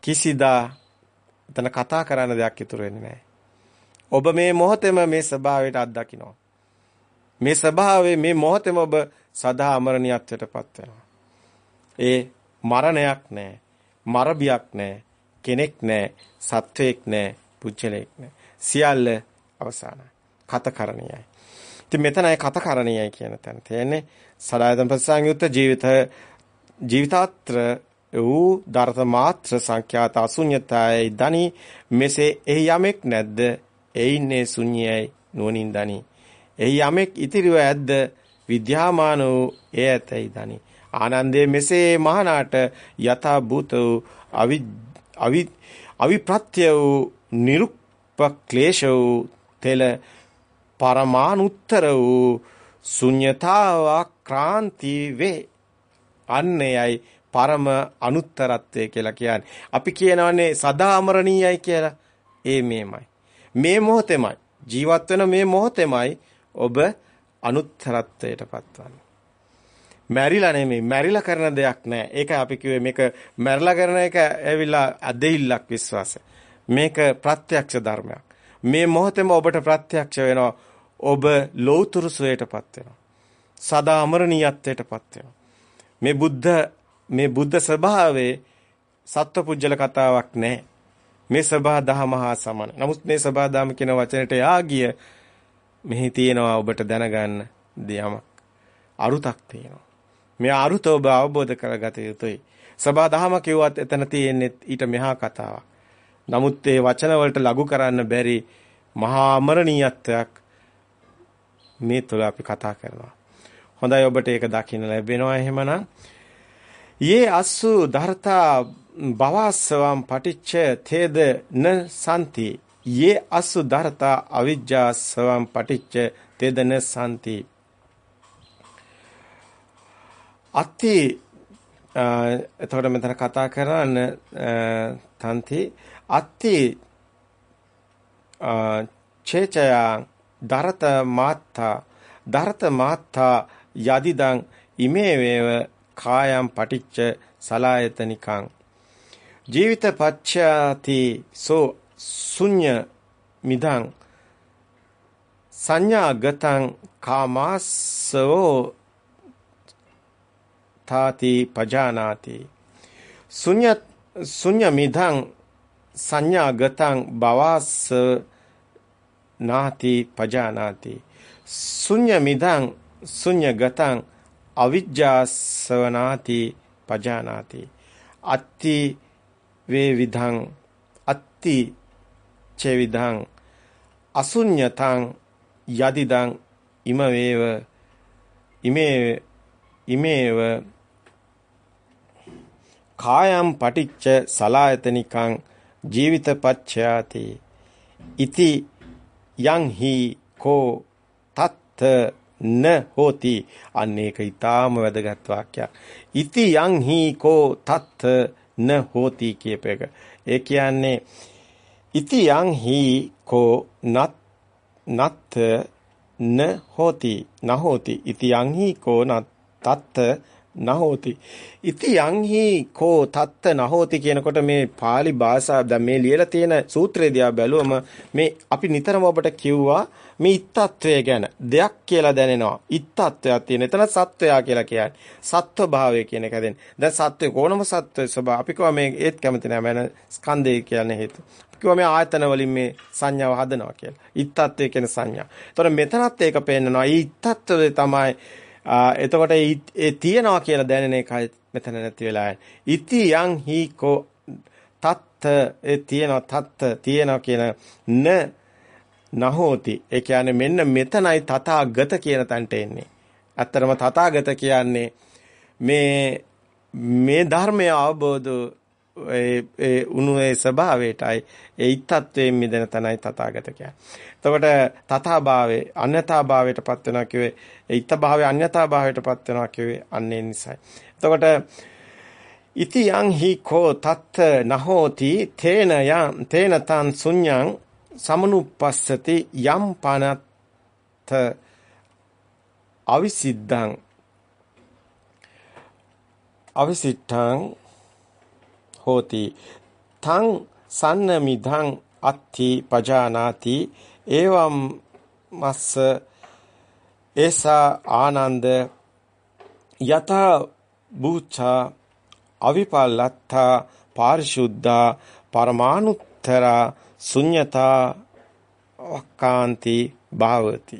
කිසිදා එතන කතා කරන්න දෙයක් ඉතුරු වෙන්නේ නැහැ. ඔබ මේ මොහොතේම මේ ස්වභාවයට අත්දකින්නවා. මේ ස්වභාවයේ මේ මොහොතේම ඔබ සදා අමරණීයත්වයටපත් වෙනවා. ඒ මරණයක් නැහැ. මරබියක් නැහැ. කෙනෙක් නැහැ. සත්වයක් නැහැ. පුජ්‍යලයක් නැහැ. සියල්ල අවසానයි. කතකරණීයයි. ඉතින් මෙතනයි කතකරණීයයි කියන තැන තියෙන්නේ සදායතන ප්‍රසංයුත් ජීවිත ජීවිතාත්‍ර වූ දර්ථ මාත්‍ර සංඛ්‍යාත අසුඤ්ඤතයි දනි මෙසේ එහි යමෙක් නැද්ද එයින්නේ ශුන්‍යයි නුවණින් දනි එහි යමෙක් ඉතිරිව ඇද්ද විද්‍යාමාන වූ එය ඇතයි දනි ආනන්දයේ මෙසේ මහානාට යථා භූත වූ අවි අවි අවිප්‍රත්‍ය වූ නිරුප්පක්ලේශ වූ තෙල පරමානුත්තර වූ ශුන්‍යතාව ක්‍රාන්ති වේ අන්නේයයි පරම අනුත්තරත්වය කියලා කියන්නේ. අපි කියනවානේ සදා අමරණීයයි කියලා. ඒ මේමයි. මේ මොහොතෙමයි ජීවත් වෙන මේ මොහොතෙමයි ඔබ අනුත්තරත්වයට පත්වන්නේ. මැරිලා නෙමෙයි මැරිලා කරන දෙයක් නෑ. ඒකයි අපි කිව්වේ මේක මැරිලා කරන එක ඇවිල්ලා අදෙහිල්ලක් විශ්වාසය. මේක ප්‍රත්‍යක්ෂ ධර්මයක්. මේ මොහොතේම ඔබට ප්‍රත්‍යක්ෂ වෙනවා. ඔබ ලෞතුරු සුවයටපත් වෙනවා. සදා අමරණීයත්වයටපත් වෙනවා. මේ බුද්ධ මේ බුද්ධ ස්වභාවයේ සත්වපුජ්‍යල කතාවක් නැහැ. මේ සබා දහමහා සමන. නමුත් මේ සබා දහම කියන වචනට යාගිය මෙහි තියෙනවා ඔබට දැනගන්න දෙයක්. අරුතක් තියෙනවා. මේ අරුත ඔබ අවබෝධ කරගත යුතුයි. සබා දහම කිව්වත් එතන තියෙන්නේ ඊට මෙහා කතාවක්. නමුත් ඒ වචන වලට ලඝු කරන්න බැරි මහා අමරණීයත්වයක් මේ තුළ අපි කතා කරනවා. හොඳයි ඔබට ඒක දකින්න ලැබෙනවා එහෙමනම් යේ අස්සු ධර්තා භවස්සවම් පටිච්ච තේද න සම්ති යේ අස්සු ධර්තා අවිජ්ජාස්සවම් පටිච්ච තේද න සම්ති අත්ති එතකොට මෙතන කතා කරන තන්ති. අත්ති චේචය දරත මාත්තා. දරත මාත්තා යදිදං ඉමේ වේව කායම් පටිච්ච සලායතනිකං. ජීවිත පච්චාති සෝ ශුඤ්ඤ මිදං සංඥාගතං කාමාස්සෝ තාති පජානාති ශුඤ්ඤ ශුඤ්ඤ මිදං සංඥාගතං බවාස්ස නාති පජානාති ශුඤ්ඤ මිදං ශුඤ්ඤගතං අවිජ්ජාසවනාති පජානාති අත්ති වේ විධං අත්ති චේ විධං අසුඤ්ඤතං යදිදං ඉම වේව ඉමේ ඉමේව කායම් පටිච්ච සලායතනිකං ජීවිතපච්ඡයාති ඉති යං හි කෝ තත්ත න හෝති අන්න ඒක ඊටාම වැදගත් වාක්‍යයක්. ඉති යං හි කෝ තත් න හෝති කියප එක. ඒ කියන්නේ ඉති යං හි කෝ නත් නත් න හෝති නහෝති. ඉති යං හි කෝ නත් තත් නහෝති ඉති යං හි කෝ තත්ත නහෝති කියනකොට මේ pāli භාෂාව දැන් මේ ලියලා තියෙන සූත්‍රය දිහා බැලුවම මේ අපි නිතරම ඔබට කිව්වා මේ ඉත්තත්වය ගැන දෙයක් කියලා දැනෙනවා. ඉත්තත්වයක් තියෙන. එතන සත්වයා කියලා කියන්නේ. සත්ව භාවය කියන එක දැන්. දැන් සත්වය කොනම සත්වයේ ස්වභාව අපි කිව්වා මේ ඒත් කැමති නෑ මම ස්කන්ධය කියන්නේ හේතු. කිව්වා මේ ආයතන වලින් මේ සංඥාව හදනවා කියලා. ඉත්තත්වය කියන සංඥා. ඒතකොට මෙතනත් ඒක පේන්නනවා. ඊ ඉත්තත්වය තමයි එතකොට ඒ තියනවා කියලා දැනෙන එකයි මෙතන නැති වෙලා ඉති යං හි කෝ තත්ත ඒ තියනවා තත්ත තියනවා කියන න නහෝති ඒ කියන්නේ මෙන්න මෙතනයි තථාගත කියන තැනට එන්නේ. ඇත්තරම තථාගත කියන්නේ මේ මේ ධර්මය අවබෝධ ඒ ඒ උණුවේ ස්වභාවයටයි ඒ ඊත්ත්වයෙන් මිදෙන තනයි තථාගත කියන්නේ. එතකොට තථාභාවයේ අන්‍යතාභාවයටපත් වෙනවා කිව්වේ ඒ ඊත්ත්භාවයේ අන්‍යතාභාවයටපත් වෙනවා කිව්වේ අන්නේ නිසයි. එතකොට ඉති යං හි කෝ තත්ත නහෝති තේන යං තේන තං ශුඤ්ඤං සමනුපස්සති යම් පනත් අවිසිද්ධං අවිසිට්ඨං හෝති. තං සන්නමිධං අත්ථි පජානාති. එවම් මස්ස ඒසා ආනන්ද යත බුච්ඡා අවිපල්ලත්තා පාරිශුද්ධා පරමානුත්තරා ශුඤ්‍යතා වක්කාන්ති භාවති.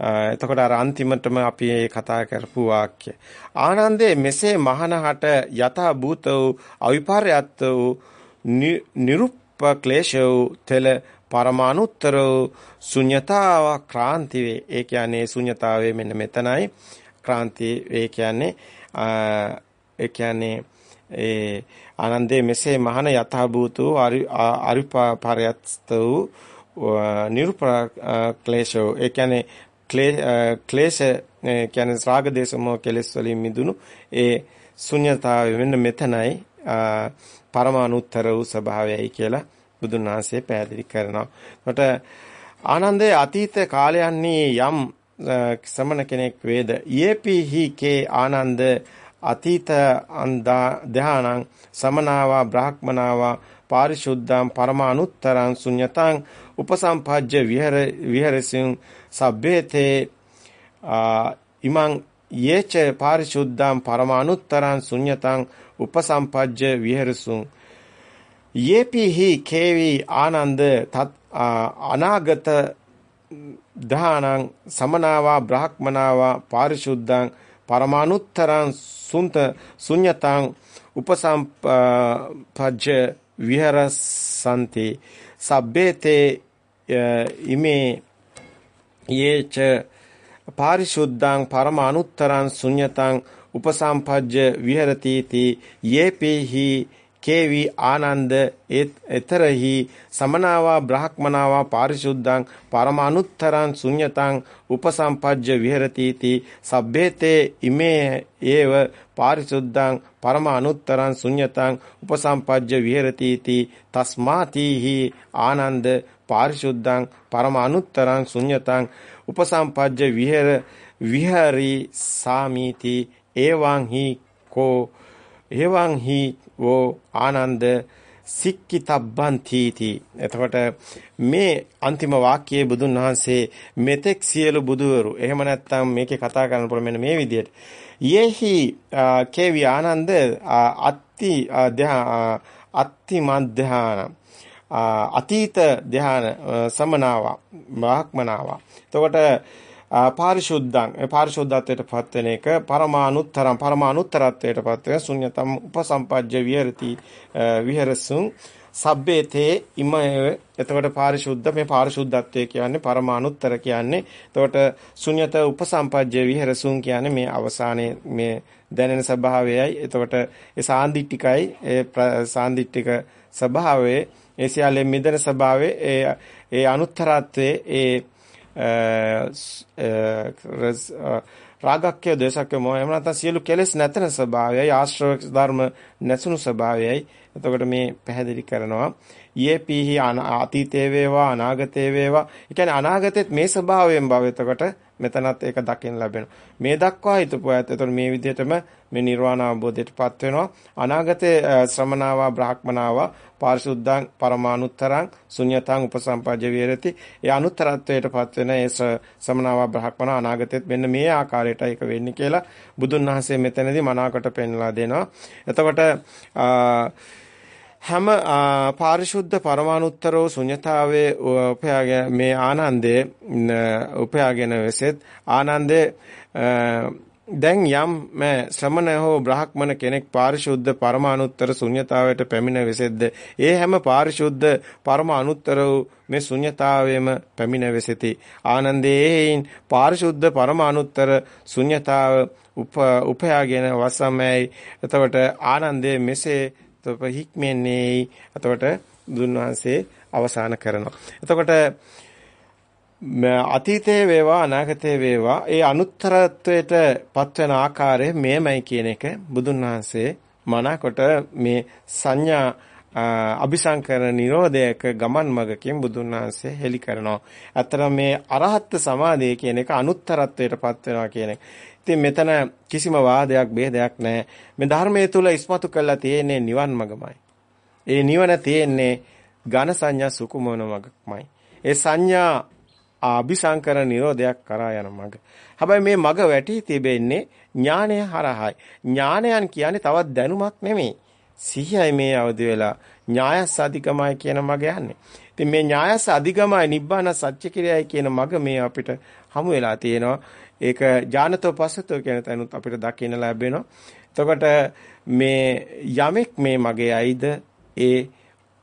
එතකොට අර අන්තිමටම අපි මේ කතා කරපු වාක්‍ය. ආනන්දේ මෙසේ මහනහට යත භූත වූ අවිපර්යත් වූ නිරුප්පක්ලේශ වූ තෙල පරමානුත්තර වූ ශුන්‍යතාව ක්‍රාන්ති වේ. ඒ කියන්නේ ශුන්‍යතාවේ මෙන්න මෙතනයි ක්‍රාන්ති වේ කියන්නේ ඒ කියන්නේ ඒ ආනන්දේ මෙසේ මහන යත භූත වූ අරිපර්යත් වූ නිරුප්පක්ලේශ ඒ කියන්නේ ක්ලේශ කියන්නේ රාග දේශ මොහ කෙලෙස් වලින් මිදුණු ඒ ශුන්‍යතාවය වෙන්න මෙතනයි පරමානුත්තර වූ ස්වභාවයයි කියලා බුදුන් වහන්සේ පැහැදිලි කරනවා. එතකොට ආනන්දේ අතීත කාලයන්හි යම් සමන කෙනෙක් වේද යේපිහි කේ ආනන්ද අතීත අන්දා ධානං සමනාවා බ්‍රාහ්මනාවා පාරිශුද්ධං පරමානුත්තරං ශුන්‍යතං උපසම්පජ්ජ විහෙර විහෙරසින් සබ්බේතේ ඉමං යේච පාරිශුද්ධං පරමානුත්තරං ශුන්‍යතං උපසම්පජ්ජ විහෙරසුං. යේපිහි කේවි ආනන්ද තත් අනාගත දානං සමනාවා බ්‍රාහ්මනාවා පාරිශුද්ධං පරමානුත්තරං සුන්ත ශුන්‍යතං උපසම්පජ්ජ විහෙරසanti සබ්බේතේ ඉමේ යේච පාරිශුද්ධං පරමානුත්තරං ශුඤ්‍යතං උපසම්පජ්ජ විහෙරති තී යේපේහි කේවි ආනන්ද එතරහි සමනාවා බ්‍රහ්මනාවා පාරිශුද්ධං පරමානුත්තරං ශුඤ්‍යතං උපසම්පජ්ජ විහෙරති තී සබ්බේතේ ඉමේ ඒව පාරිශුද්ධං පරමානුත්තරං ශුඤ්‍යතං උපසම්පජ්ජ විහෙරති තී තස්මාතිහි ආනන්ද පාරිශුද්ධං පරම අනුත්තරං ශුඤ්‍යතං උපසම්පජ්ජ විහෙර විහරි සාමීති එවං හි කෝ එවං හි වෝ ආනන්ද සික්කිතබ්බන් තීති එතකොට මේ අන්තිම වාක්‍යයේ බුදුන් වහන්සේ මෙතෙක් සියලු බුදුවරු එහෙම නැත්නම් මේකේ කතා කරන්න පුළුවන් මෙන්න මේ විදිහට යෙහි කේවි ආනන්ද අත්ති අත්ති මධ්‍යාන අතීත ධ්‍යාන සමනාවා බ්‍රාහ්මනාවා. එතකොට පාරිශුද්ධං. ඒ පාරිශුද්ධත්වයට පත් වෙන එක පරමානුත්තරම් පරමානුත්තරත්වයට පත් වෙන ශුන්‍යතම් උපසම්පජ්ජ විහෙරති විහෙරසුන්. සබ්බේතේ ඉම එතකොට පාරිශුද්ධ මේ පාරිශුද්ධත්වය කියන්නේ පරමානුත්තර කියන්නේ. එතකොට ශුන්‍යත උපසම්පජ්ජ විහෙරසුන් කියන්නේ මේ අවසානයේ මේ දැනෙන ස්වභාවයයි. එතකොට ඒ සාන්දිටිකයි ඒ සාන්දිටික ස්වභාවයේ ඒ සියල්ලෙන් මිදෙන ස්වභාවයේ ඒ ඒ අනුත්තරත්වයේ ඒ රාගක්කය දේශක්කය මොහ එහෙම නැත්නම් සියලු කෙලෙස් නැතන ස්වභාවයයි ආශ්‍රව ධර්ම නැසුණු ස්වභාවයයි. එතකොට මේ පැහැදිලි කරනවා ඊපීහි අතීතේ වේවා අනාගතේ වේවා. ඒ කියන්නේ අනාගතෙත් මේ ස්වභාවයෙන් බව එතකොට මෙතනත් ඒක දකින්න ලැබෙනවා. මේ දක්වා හිතපු ඇත්ත. එතකොට මේ විදිහටම මේ නිර්වාණ අවබෝධයටපත් වෙනවා. අනාගතේ ශ්‍රමණාවා බ්‍රාහ්මනාවා පාරිශුද්ධං පරමානුත්තරං ශුන්‍යතං උපසම්පජ්ජ විහෙරති. ඒ අනුත්තරත්වයටපත් වෙන ඒ ශ්‍රමණාවා බ්‍රාහ්මනා අනාගතෙත් මෙන්න මේ ආකාරයට ඒක වෙන්නේ කියලා බුදුන් වහන්සේ මෙතනදී මනාකොට පෙන්ලා දෙනවා. එතකොට හැම පාරිශුද්ධ පරමානුත්තරෝ ශුන්‍යතාවයේ උපයාගෙන මේ ආනන්දේ උපයාගෙන වෙසෙත් ආනන්දේ දැන් යම් ශ්‍රමණ හෝ බ්‍රාහ්මණ කෙනෙක් පාරිශුද්ධ පරමානුත්තර ශුන්‍යතාවයට පැමිණ වෙසෙද්ද ඒ හැම පාරිශුද්ධ පරමානුත්තර වූ මේ ශුන්‍යතාවයේම පැමිණ වෙසෙති. ආනන්දේයින් පාරිශුද්ධ පරමානුත්තර ශුන්‍යතාව උපයාගෙන වසමයි. එතකොට ආනන්දේ මෙසේ තොප හික්මන්නේ එතකොට දුන්වහන්සේ අවසන් කරනවා. එතකොට අතීතයේ වේවා අනාගතයේ වේවා ඒ අනුත්තරත්වයට පත්වන ආකාරය මේමයි කියන එක බුදුන් වහන්සේ මනාකොට මේ සංඥා අபிසංකර නිරෝධයක ගමන් මගකින් බුදුන් වහන්සේ හෙළි කරනවා. අතර මේ අරහත් සමාධිය කියන එක අනුත්තරත්වයට පත් වෙනවා කියන එක. ඉතින් මෙතන කිසිම වාදයක් බේදයක් නැහැ. මේ ධර්මයේ තුල ඉස්මතු කරලා තියෙන්නේ නිවන් මගමයි. ඒ නිවන තියෙන්නේ ඝන සංඥා සුකුමන මගමයි. ඒ සංඥා අபிසංකර නිරෝධයක් කරා යන මඟ. හැබැයි මේ මඟ වැටි තිබෙන්නේ ඥානය හරහායි. ඥානයන් කියන්නේ තවත් දැනුමක් නෙමෙයි. සිහියයි මේ අවදි වෙලා ඥායස් අධිකමයි කියන මඟ යන්නේ. ඉතින් මේ ඥායස් අධිකමයි නිබ්බාන සත්‍ය කිරයයි කියන මඟ මේ අපිට හමු වෙලා තියෙනවා. ඒක ඥානතෝ පස්සතෝ කියන තැනුත් අපිට දකින්න ලැබෙනවා. එතකොට මේ යමෙක් මේ මගේ අයිද ඒ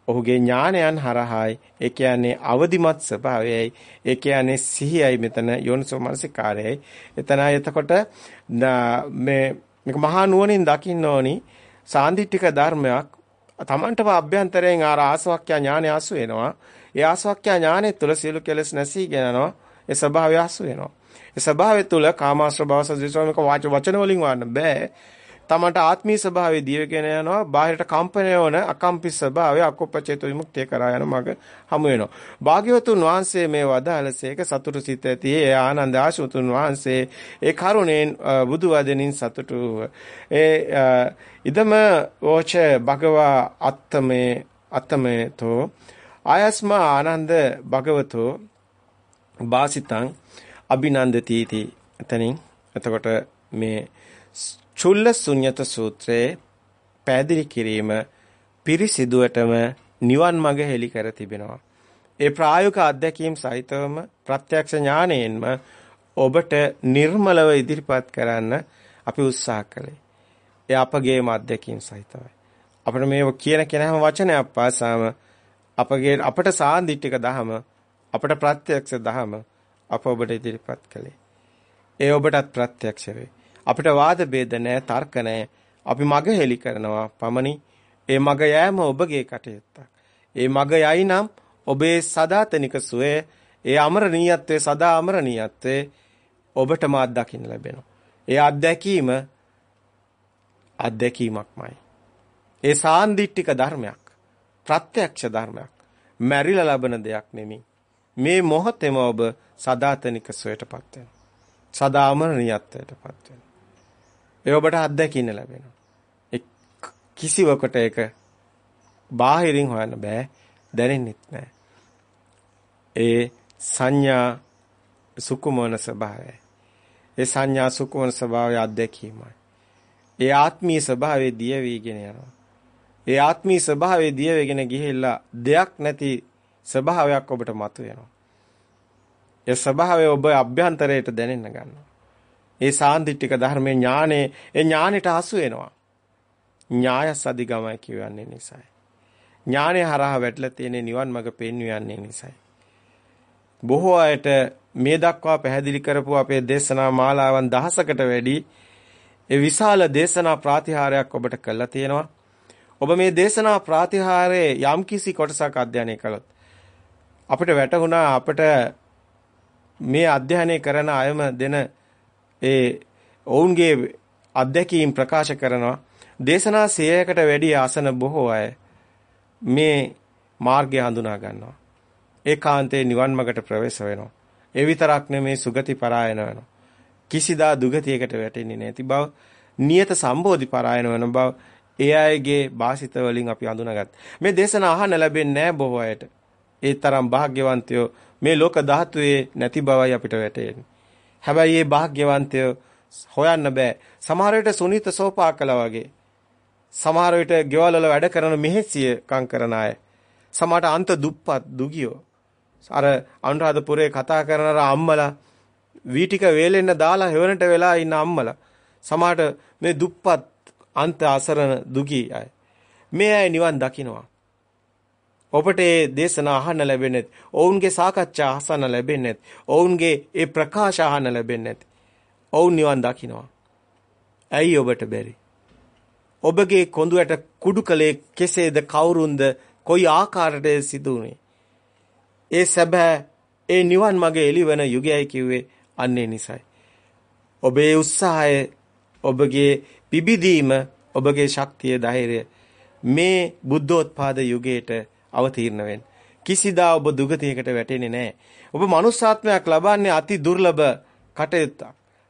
ඔහුගේ ඥානයන් හරහායි ඒ කියන්නේ අවදිමත් ස්වභාවයයි ඒ කියන්නේ සිහියයි මෙතන යෝනිසෝ මනසිකාරයයි එතනයි එතකොට මේ මේක මහා නුවණින් දකින්න ඕනි සාන්දිටික ධර්මයක් තමන්ටම අභ්‍යන්තරයෙන් ආර ආසවක්ඛ්‍ය ඥානය ආසු වෙනවා. ඒ ආසවක්ඛ්‍ය ඥානය තුළ සියලු කෙලෙස් නැසීගෙන යනවා ඒ ස්වභාවය ආසු වෙනවා. ඒ ස්වභාවය තුළ කාමාශ්‍ර භවස දිසෝමික වාච වචන වලින් වන්න බෑ. තමන්ට ආත්මීය ස්වභාවය දියගෙන යනවා. බාහිරට කම්පණය වන අකම්පි ස්වභාවය අකුප්පචේත විමුක්තිය කරා යන මඟ හමු වෙනවා. භාග්‍යවතුන් වහන්සේ මේ වදාළසේක සතුටු සිත ඇති. ඒ ආනන්ද ආශුතුන් වහන්සේ ඒ කරුණෙන් බුදු වදනින් සතුටු ඒ ඉදම ඕච භගවා අත්තමේ අත්තමේතෝ ආයස්මා ආනන්ද භගවතෝ වාසිතං අභිනන්දතිති එතනින් එතකොට මේ චුල්ල ශුන්්‍යත සූත්‍රයේ පැහැදිලි කිරීම පිරිසිදුවටම නිවන් මඟ හෙළි කර තිබෙනවා. ඒ ප්‍රායෝගික අත්දැකීම් සහිතවම ප්‍රත්‍යක්ෂ ඥාණයෙන්ම ඔබට නිර්මලව ඉදිරිපත් කරන්න අපි උත්සාහ කළේ. ඒ අපගේම අත්දැකීම් සහිතවයි. අපිට මේ කියන කෙනාම වචනයක් පාසාම අපගේ අපට සාන්දිටික දහම අපට ප්‍රත්‍යක්ෂ දහම අප ඔබට ඉදිරිපත් කළේ. ඒ ඔබටත් ප්‍රත්‍යක්ෂ වේ. අපිට වාද ભેද නැහැ, තර්ක නැහැ. අපි මග හෙලි කරනවා පමණි. ඒ මග යෑම ඔබගේ කටයුත්තක්. ඒ මග යයි නම් ඔබේ සදාතනික සුවය, ඒ අමරණීයත්වයේ සදා අමරණීයත්වයේ ඔබටම අත්දකින්න ලැබෙනවා. ඒ අත්දැකීම අත්දැකීමක්මයි. ඒ සාන්දිටික ධර්මයක්. ප්‍රත්‍යක්ෂ ධර්මයක්. මැරිලා ලබන දෙයක් නෙමෙයි. මේ මොහොතේම ඔබ සදාතනික සුවයටපත් වෙනවා. සදාමරණීයත්වයටපත් වෙනවා. ඒ ඔබට අත්දැකින්න ලැබෙනවා. කිසිවකට ඒක බාහිරින් හොයන්න බෑ දැනෙන්නෙත් නෑ. ඒ සංඥා සුකුමන ස්වභාවය. ඒ සංඥා සුකුමන ස්වභාවය අත්දැකීමයි. ඒ ආත්මීය ස්වභාවයේ දිය වීගෙන යනවා. ඒ ආත්මීය ස්වභාවයේ දිය වෙගෙන ගිහිල්ලා දෙයක් නැති ස්වභාවයක් ඔබට මතුවෙනවා. ඒ ස්වභාවය ඔබ අභ්‍යන්තරයට දැනෙන්න ගන්නවා. ඒ සාන්දිටික ධර්මයේ ඥානේ ඒ ඥානෙට හසු වෙනවා. ඥාය සදිගමයි කියවන්නේ නිසායි. ඥානය හරහා වැටලා තියෙන නිවන් මඟ පෙන්වන්නේ නිසායි. බොහෝ අයට මේ දක්වා පැහැදිලි කරපු අපේ දේශනා මාලාවන් දහසකට වැඩි ඒ විශාල දේශනා ප්‍රාතිහාරයක් ඔබට කළා තියෙනවා. ඔබ මේ දේශනා ප්‍රාතිහාරයේ යම්කිසි කොටසක් අධ්‍යයනය කළොත් අපිට වැටහුණා අපිට මේ අධ්‍යයනය කරන අයම දෙන ඒ ඔවුන්ගේ අත්දැකීම් ප්‍රකාශ කරනවා. දේශනා 100කට වැඩි ආසන බොහෝ අය මේ මාර්ගය හඳුනා ගන්නවා. ඒකාන්තේ නිවන් මාර්ගට ප්‍රවේශ වෙනවා. ඒ විතරක් නෙමේ සුගති පරායන වෙනවා. කිසිදා දුගතියකට වැටෙන්නේ නැති බව නියත සම්බෝධි පරායන වෙන බව ඒ අයගේ වාසිත වලින් අපි හඳුනාගත්. මේ දේශන අහන්න ලැබෙන්නේ නැහැ බොහෝ අයට. ඒ තරම් වාග්යවන්තයෝ මේ ලෝක ධාතුවේ නැති බවයි අපිට වැටහෙන්නේ. හැබැයි මේ වාග්යවන්තය හොයන්න බෑ. සමහර විට සුනිත සෝපාකලා වගේ සමහර විට ගෙවල් වල වැඩ කරන මෙහෙසිය කම් කරන අය. සමහරට අන්ත දුප්පත් දුගියෝ. අර අනුරාධපුරේ කතා කරන අර අම්මලා වී ටික වේලෙන්න දාලා හෙවණට වෙලා ඉන්න අම්මලා. සමහරට මේ දුප්පත් අන්ත අසරණ දුගී අය. මේ අය නිවන් දකින්නවා. ඔබට ඒ දේශනා අහන්න ලැබෙන්නේ ඔවුන්ගේ සාකච්ඡා අහන්න ලැබෙන්නේ ඔවුන්ගේ ඒ ප්‍රකාශ අහන්න ලැබෙන්නේ ඔවුන් නිවන් දකින්නවා. ඇයි ඔබට බැරි? ඔබගේ කොඳුයට කුඩු කලේ කෙසේද කවුරුන්ද කොයි ආකාරයටද සිදුුනේ? ඒ සැබෑ ඒ නිවන් මගේ එළිවන යුගයයි කිව්වේ අන්නේ නිසයි. ඔබේ උත්සාහය ඔබගේ පිබිදීම ඔබගේ ශක්තිය ධෛර්යය මේ බුද්ධෝත්පාද යුගයට අවතීර්ණ වෙන්න. කිසිදා ඔබ දුගතියකට වැටෙන්නේ නැහැ. ඔබ මනුස්සාත්මයක් ලබන්නේ අති දුර්ලභ කටයුත්තක්.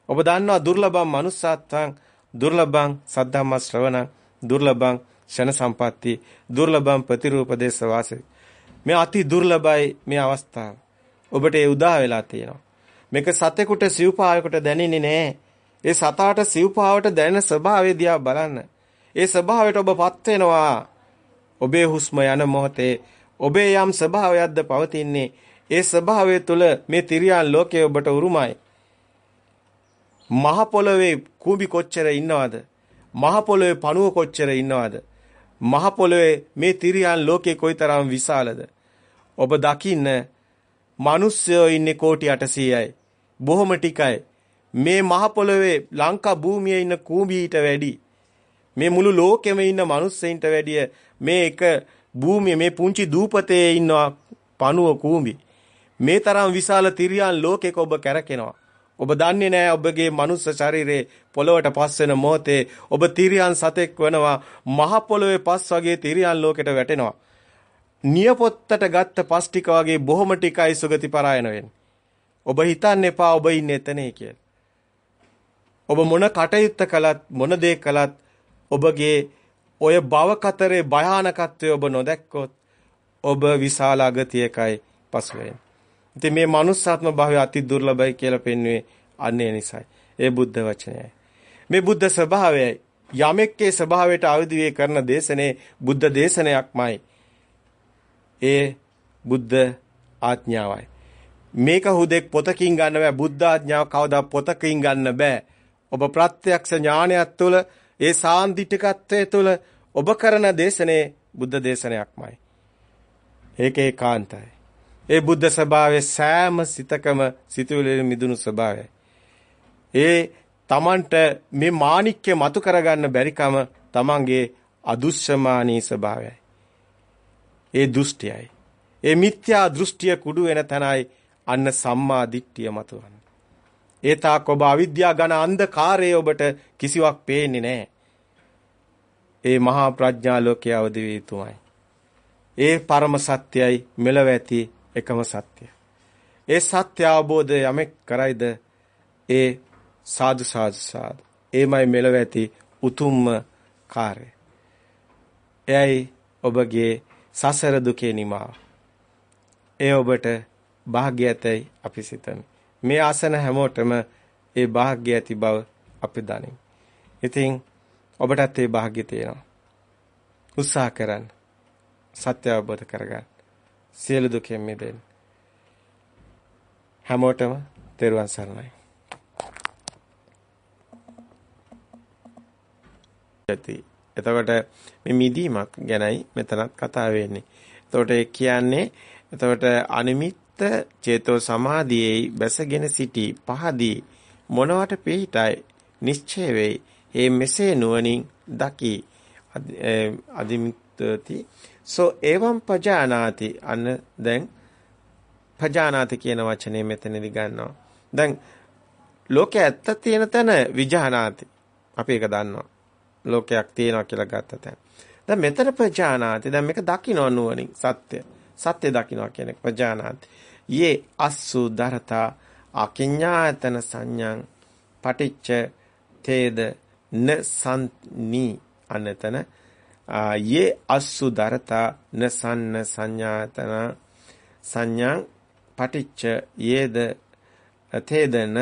ඔබ දන්නවා දුර්ලභම් මනුස්සාත්වං දුර්ලභං සද්ධම්ම ශ්‍රවණං දුර්ලභං ෂණ සම්පatti දුර්ලභං ප්‍රතිරූපදේශ වාසය. මේ අති දුර්ලභයි මේ අවස්ථාව. ඔබට ඒ උදා වෙලා තියෙනවා. මේක සතෙකුට සිව්පාවයකට දැනෙන්නේ නැහැ. ඒ සතාට සිව්පාවට දැනෙන ස්වභාවය දිහා බලන්න. ඒ ස්වභාවයට ඔබපත් වෙනවා. ඔබේ හුස්ම යන මොහොතේ ඔබේ යම් ස්වභාවයක්ද පවතින්නේ ඒ ස්වභාවය තුළ මේ තිරියන් ලෝකයේ ඔබට උරුමයි. මහ පොළවේ කූඹි කොච්චර ඉන්නවද? මහ පොළවේ පණුව කොච්චර ඉන්නවද? මහ පොළවේ මේ තිරියන් ලෝකේ කොයිතරම් විශාලද? ඔබ දකින්න මිනිස්සයෝ ඉන්නේ කෝටි 800යි. බොහොම ටිකයි. මේ මහ පොළවේ ලංකා භූමියේ ඉන්න කූඹීට වැඩි මේ මුළු ලෝකෙම ඉන්න මිනිස්සෙයින්ට වැඩිය මේ එක භූමිය මේ පුංචි දූපතේ ඉන්නවා පණුව කූඹි. මේ තරම් විශාල තිරියන් ලෝකෙක ඔබ කැරකෙනවා. ඔබ දන්නේ නැහැ ඔබගේ මනුස්ස ශරීරේ පොළොවට පස් වෙන මොහොතේ ඔබ තිරියන් සතෙක් වෙනවා මහ පොළොවේ පස් වගේ තිරියන් ලෝකෙට වැටෙනවා. නියපොත්තට ගත්ත පස් ටික වගේ බොහොම ටිකයි සුගති පරායන වෙන්නේ. ඔබ හිතන්න එපා ඔබ ඉන්නේ එතනේ කියලා. ඔබ මොන කටයුත්ත කළත් මොන දේ කළත් ඔබගේ ඔය භව කතරේ භයානකත්වය ඔබ නොදැක්කොත් ඔබ විශාල අගතියකයි පසු වෙන්නේ. ඉතින් මේ manussාත්ම භාවය අති දුර්ලභයි කියලා පෙන්වුවේ අන්නේ නිසයි. ඒ බුද්ධ වචනයයි. මේ බුද්ධ ස්වභාවයයි යමෙක්ගේ ස්වභාවයට අවදි කරන දේශනේ බුද්ධ දේශනයක්මයි. ඒ බුද්ධ ආඥාවයි. මේක හුදෙක් පොතකින් ගන්න බෑ. බුද්ධ ආඥාව කවදා පොතකින් ගන්න බෑ. ඔබ ප්‍රත්‍යක්ෂ ඥානයත් තුළ ඒ සාන්දිටිකත්වයේ තුළ ඔබ කරන දේශනේ බුද්ධ දේශනයක්මයි. ඒක ඒකාන්තයි. ඒ බුද්ධ ස්වභාවයේ සෑම සිතකම සිතුවිලි මිදුණු ස්වභාවයයි. ඒ තමන්ට මේ මාණික්‍ය මතු කරගන්න බැරිකම තමන්ගේ අදුස්සමානී ස්වභාවයයි. ඒ දෘෂ්ටියයි. ඒ මිත්‍යා දෘෂ්ටිය කුඩු වෙන තැනයි අන්න සම්මා දිට්ඨිය මතුවන්නේ. ඒ තාක් ඔබ අවිද්‍යා ඝන අන්ධකාරයේ ඔබට කිසිවක් පේන්නේ නැහැ. ඒ මහා ප්‍රඥා ලෝකයේ අවදි වේ යුතුමයි. ඒ පරම සත්‍යයි මෙලව ඇති එකම සත්‍යය. ඒ සත්‍ය අවබෝධය යමෙක් කරයිද ඒ සාදු සාදු සාදු. ඒමයි මෙලව ඇති උතුම්ම කාර්යය. එයයි ඔබගේ සසර දුකේ නිමාව. ඒ ඔබට වාග්යතයි අපි සිතමු. මේ ආසන හැමෝටම ඒ වාග්ය ඇති බව අපි දනිමු. ඉතින් ඔබටත් ඒ වාග්ය තියෙනවා. උත්සාහ කරන්න. සත්‍ය අවබෝධ කරගන්න. සියලු දුකෙන් මිදෙන්න. හැමෝටම තෙරුවන් සරණයි. ඇති. එතකොට මේ මිදීමක් ගැනයි මෙතනත් කතා වෙන්නේ. එතකොට ඒ කියන්නේ එතකොට අනිමිත් චේතෝ සමාධියේ බැසගෙන සිටි පහදී මොනවට පිහිටයි නිශ්චය වෙයි. ඒ මෙසේ නුවණින් දකි අදිමිත්‍ති සෝ එවම් පජානාති අන්න දැන් පජානාති කියන වචනේ මෙතනදි ගන්නවා. දැන් ලෝකයේ ඇත්ත තියෙන තැන විජානාති. අපි ඒක දන්නවා. ලෝකයක් තියෙනවා කියලා ගත්ත තැන. දැන් මෙතන පජානාති. දැන් මේක දකින්න නුවණින් සත්‍ය. සත්‍ය දකින්නවා කියන එක පජානාති. යේ අස්සු දරතා අකිඤ්ඤායතන සංඥං පටිච්ච තේද න සම්නි අනතන යේ අස්සු දරතා න සන්න සංඥාතන සංඥං පටිච්ච යේද තේදන